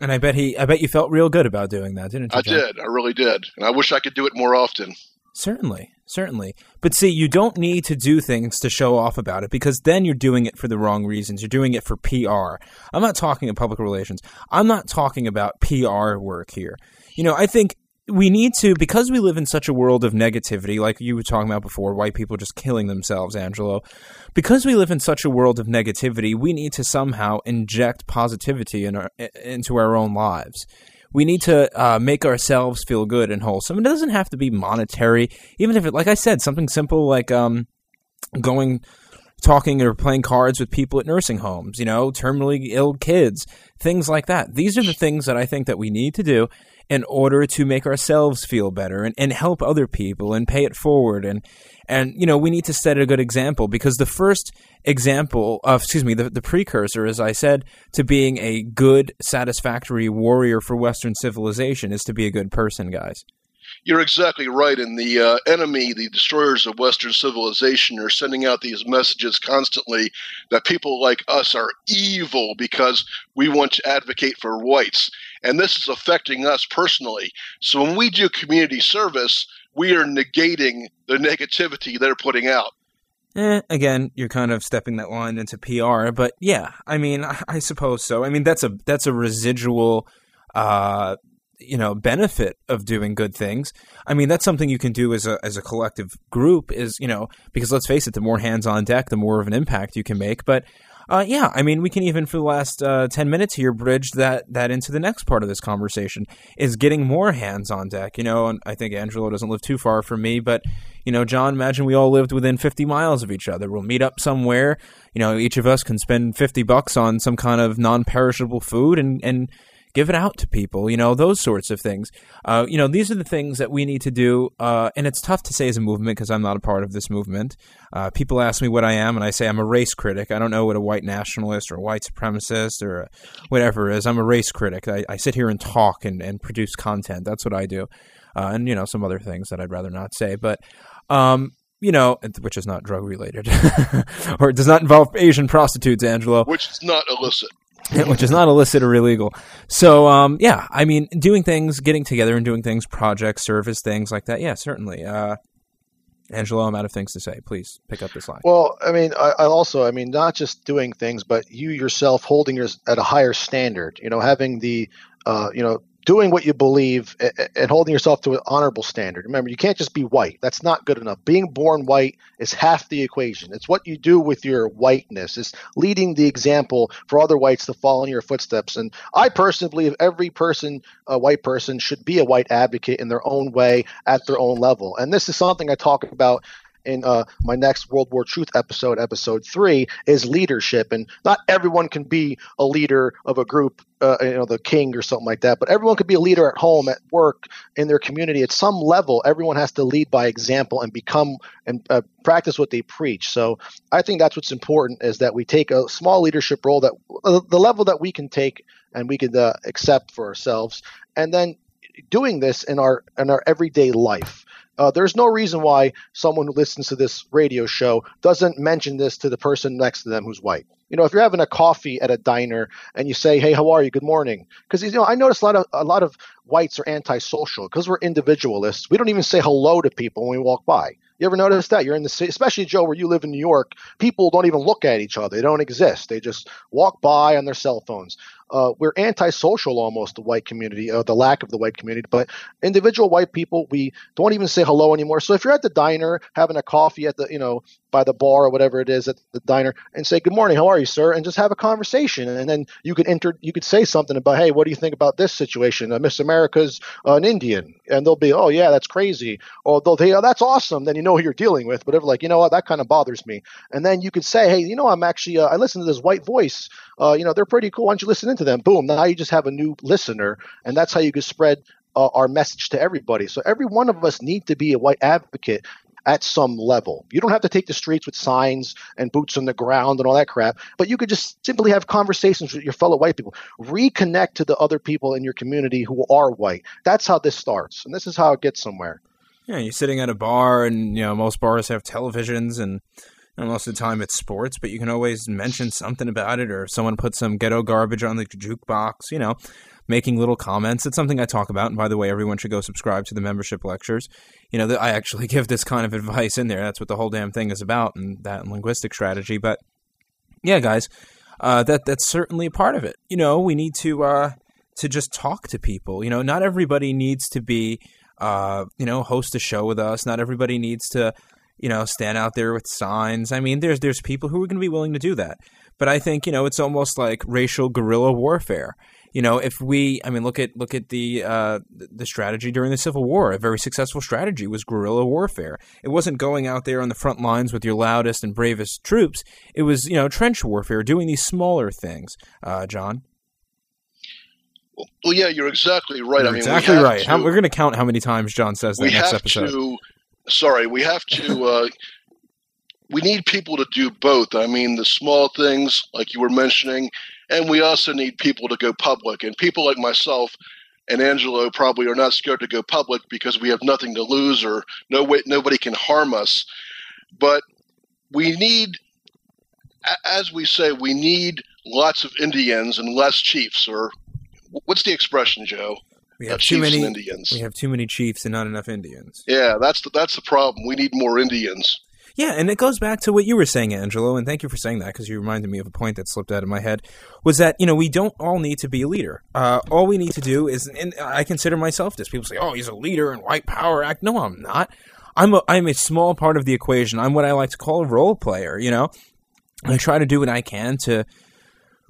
And I bet he, I bet you felt real good about doing that, didn't you? I John? did. I really did. And I wish I could do it more often. Certainly, certainly. But see, you don't need to do things to show off about it because then you're doing it for the wrong reasons. You're doing it for PR. I'm not talking of public relations. I'm not talking about PR work here. You know, I think we need to, because we live in such a world of negativity, like you were talking about before, white people just killing themselves, Angelo. Because we live in such a world of negativity, we need to somehow inject positivity in our, into our own lives. We need to uh, make ourselves feel good and wholesome. It doesn't have to be monetary, even if it, like I said, something simple like um, going talking or playing cards with people at nursing homes, you know, terminally ill kids, things like that. These are the things that I think that we need to do in order to make ourselves feel better and, and help other people and pay it forward and and you know we need to set a good example because the first example of excuse me the, the precursor as I said to being a good satisfactory warrior for western civilization is to be a good person guys you're exactly right. And the uh, enemy, the destroyers of Western civilization, are sending out these messages constantly that people like us are evil because we want to advocate for whites. And this is affecting us personally. So when we do community service, we are negating the negativity they're putting out. Eh, again, you're kind of stepping that line into PR, but yeah, I mean, I, I suppose so. I mean, that's a that's a residual uh, you know benefit of doing good things. I mean, that's something you can do as a as a collective group. Is you know because let's face it, the more hands on deck, the more of an impact you can make. But uh, yeah, I mean, we can even for the last uh, ten minutes here bridge that that into the next part of this conversation is getting more hands on deck. You know, and I think Angelo doesn't live too far from me, but you know, John, imagine we all lived within 50 miles of each other. We'll meet up somewhere. You know, each of us can spend 50 bucks on some kind of non-perishable food and and give it out to people, you know, those sorts of things. Uh, you know, these are the things that we need to do, uh, and it's tough to say as a movement because I'm not a part of this movement. Uh, people ask me what I am, and I say I'm a race critic. I don't know what a white nationalist or a white supremacist or whatever is. I'm a race critic. I, I sit here and talk and, and produce content. That's what I do. Uh, and, you know, some other things that I'd rather not say. But, um, you know, which is not drug related, [LAUGHS] or it does not involve Asian prostitutes, Angelo. Which is not illicit. [LAUGHS] which is not illicit or illegal. So, um, yeah, I mean, doing things, getting together and doing things, projects, service, things like that. Yeah, certainly. Uh, Angelo, I'm out of things to say. Please pick up this line. Well, I mean, I, I also, I mean, not just doing things, but you yourself holding yours at a higher standard. You know, having the, uh, you know, doing what you believe and holding yourself to an honorable standard. Remember, you can't just be white. That's not good enough. Being born white is half the equation. It's what you do with your whiteness. It's leading the example for other whites to follow in your footsteps. And I personally believe every person, a white person, should be a white advocate in their own way at their own level. And this is something I talk about in uh, my next World War Truth episode, episode three, is leadership. And not everyone can be a leader of a group, uh, you know, the king or something like that, but everyone could be a leader at home, at work, in their community. At some level, everyone has to lead by example and become and uh, practice what they preach. So I think that's what's important is that we take a small leadership role that uh, the level that we can take and we can uh, accept for ourselves. And then doing this in our in our everyday life uh, there's no reason why someone who listens to this radio show doesn't mention this to the person next to them who's white. You know, if you're having a coffee at a diner and you say, "Hey, how are you? Good morning," because you know, I notice a lot of a lot of whites are antisocial because we're individualists. We don't even say hello to people when we walk by. You ever notice that? You're in the city, especially Joe, where you live in New York. People don't even look at each other. They don't exist. They just walk by on their cell phones. Uh, we're antisocial almost, the white community, uh, the lack of the white community. But individual white people, we don't even say hello anymore. So if you're at the diner having a coffee at the, you know, by the bar or whatever it is at the diner and say, "Good morning, how are you, sir?" and just have a conversation. And then you could enter, you could say something about, "Hey, what do you think about this situation? Uh, Miss America's uh, an Indian," and they'll be, "Oh yeah, that's crazy," or they'll say, "Oh, that's awesome." Then you know who you're dealing with. Whatever, like you know what, that kind of bothers me. And then you could say, "Hey, you know, I'm actually uh, I listen to this white voice. Uh, you know, they're pretty cool. Why don't you listen into them?" Boom. Now you just have a new listener, and that's how you can spread uh, our message to everybody. So every one of us need to be a white advocate at some level. You don't have to take the streets with signs and boots on the ground and all that crap, but you could just simply have conversations with your fellow white people. Reconnect to the other people in your community who are white. That's how this starts, and this is how it gets somewhere. Yeah, you're sitting at a bar, and you know most bars have televisions, and know, most of the time it's sports, but you can always mention something about it, or someone put some ghetto garbage on the jukebox. You know, making little comments. It's something I talk about. And by the way, everyone should go subscribe to the membership lectures. You know, I actually [LAUGHS] give this kind of advice in there. That's what the whole damn thing is about, and that and linguistic strategy. But yeah, guys, uh, that that's certainly a part of it. You know, we need to uh, to just talk to people. You know, not everybody needs to be, uh, you know, host a show with us. Not everybody needs to, you know, stand out there with signs. I mean, there's there's people who are going to be willing to do that. But I think you know, it's almost like racial guerrilla warfare you know, if we, I mean, look at look at the uh, the strategy during the Civil War. A very successful strategy was guerrilla warfare. It wasn't going out there on the front lines with your loudest and bravest troops. It was, you know, trench warfare, doing these smaller things. Uh, John. Well, yeah, you're exactly right. You're I mean, exactly we right. To, How, we're going to count how many times John says that we next have episode. To, sorry, we have to. [LAUGHS] Uh, we need people to do both. I mean, the small things like you were mentioning, and we also need people to go public. And people like myself and Angelo probably are not scared to go public because we have nothing to lose or no way, nobody can harm us. But we need, as we say, we need lots of Indians and less chiefs. Or what's the expression, Joe? We have Uh, too many Indians. We have too many chiefs and not enough Indians. Yeah, that's the, that's the problem. We need more Indians. Yeah, and it goes back to what you were saying, Angelo, and thank you for saying that because you reminded me of a point that slipped out of my head. Was that you know we don't all need to be a leader. Uh, all we need to do is, and I consider myself this. People say, "Oh, he's a leader in White Power Act." No, I'm not. I'm a, I'm a small part of the equation. I'm what I like to call a role player. You know, I try to do what I can to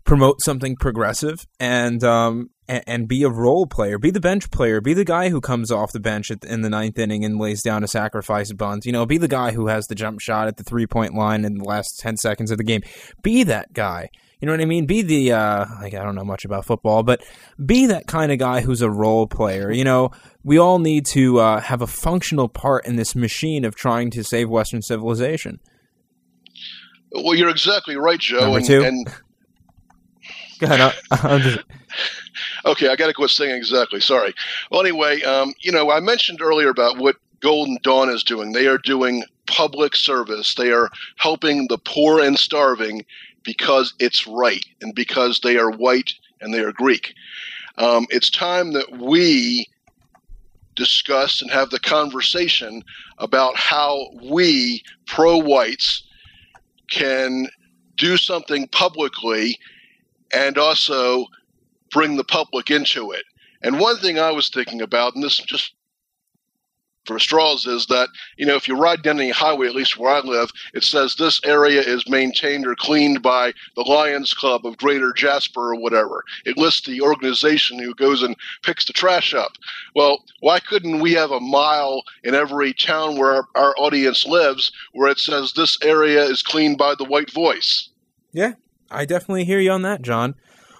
promote something progressive and um and, and, be a role player, be the bench player, be the guy who comes off the bench at, in the ninth inning and lays down a sacrifice bunt. You know, be the guy who has the jump shot at the three point line in the last ten seconds of the game. Be that guy. You know what I mean? Be the uh, like I don't know much about football, but be that kind of guy who's a role player. You know, we all need to uh, have a functional part in this machine of trying to save Western civilization. Well, you're exactly right, Joe. Number two. and Go I'll [LAUGHS] just, okay, I got to quit saying exactly. Sorry. Well, anyway, um, you know, I mentioned earlier about what Golden Dawn is doing. They are doing public service. They are helping the poor and starving because it's right and because they are white and they are Greek. Um, it's time that we discuss and have the conversation about how we, pro whites, can do something publicly and also bring the public into it. And one thing I was thinking about, and this is just for straws, is that, you know, if you ride down any highway, at least where I live, it says this area is maintained or cleaned by the Lions Club of Greater Jasper or whatever. It lists the organization who goes and picks the trash up. Well, why couldn't we have a mile in every town where our, our audience lives where it says this area is cleaned by the white voice? Yeah, I definitely hear you on that, John.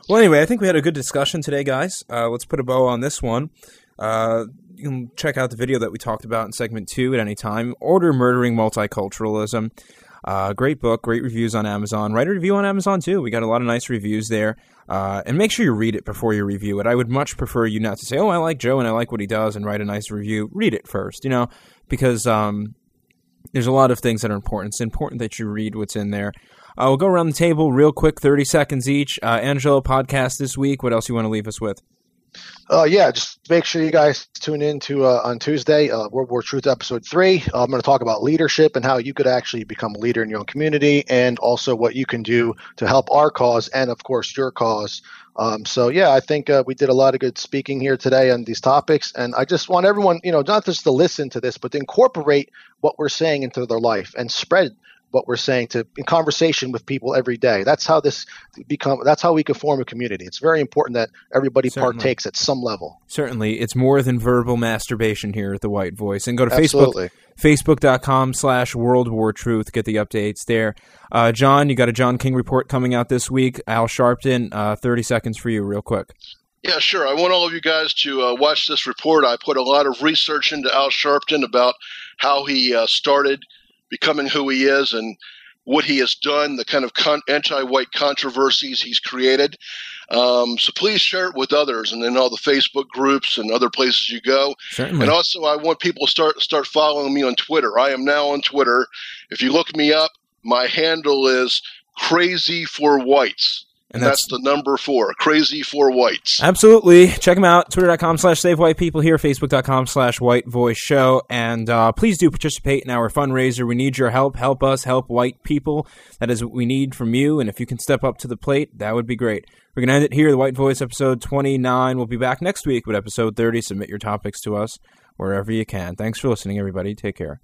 Well, anyway, I think we had a good discussion today, guys. Uh, let's put a bow on this one. Uh, you can check out the video that we talked about in segment two at any time. Order Murdering Multiculturalism. Uh, great book, great reviews on Amazon. Write a review on Amazon, too. We got a lot of nice reviews there. Uh, and make sure you read it before you review it. I would much prefer you not to say, oh, I like Joe and I like what he does and write a nice review. Read it first, you know, because um, there's a lot of things that are important. It's important that you read what's in there. Uh, we'll go around the table real quick, 30 seconds each. Uh, Angelo, podcast this week. What else you want to leave us with? Uh, yeah, just make sure you guys tune in to uh, on Tuesday, uh, World War Truth episode three. Uh, I'm going to talk about leadership and how you could actually become a leader in your own community, and also what you can do to help our cause and, of course, your cause. Um, so yeah, I think uh, we did a lot of good speaking here today on these topics, and I just want everyone, you know, not just to listen to this, but to incorporate what we're saying into their life and spread what we're saying to in conversation with people every day. That's how this become. That's how we can form a community. It's very important that everybody Certainly. partakes at some level. Certainly, it's more than verbal masturbation here at the White Voice. And go to Absolutely. Facebook, facebook.com slash World War Truth. Get the updates there. Uh, John, you got a John King report coming out this week. Al Sharpton, uh, 30 seconds for you, real quick. Yeah, sure. I want all of you guys to uh, watch this report. I put a lot of research into Al Sharpton about how he uh, started becoming who he is and what he has done, the kind of con- anti-white controversies he's created. Um, so please share it with others and in all the Facebook groups and other places you go. Certainly. And also, I want people to start start following me on Twitter. I am now on Twitter. If you look me up, my handle is Crazy for Whites. And And that's, the number four, Crazy for Whites. Absolutely. Check them out. Twitter.com slash Save White People here. Facebook.com slash White Voice Show. And uh, please do participate in our fundraiser. We need your help. Help us help white people. That is what we need from you. And if you can step up to the plate, that would be great. We're going to end it here. The White Voice episode 29. We'll be back next week with episode 30. Submit your topics to us wherever you can. Thanks for listening, everybody. Take care.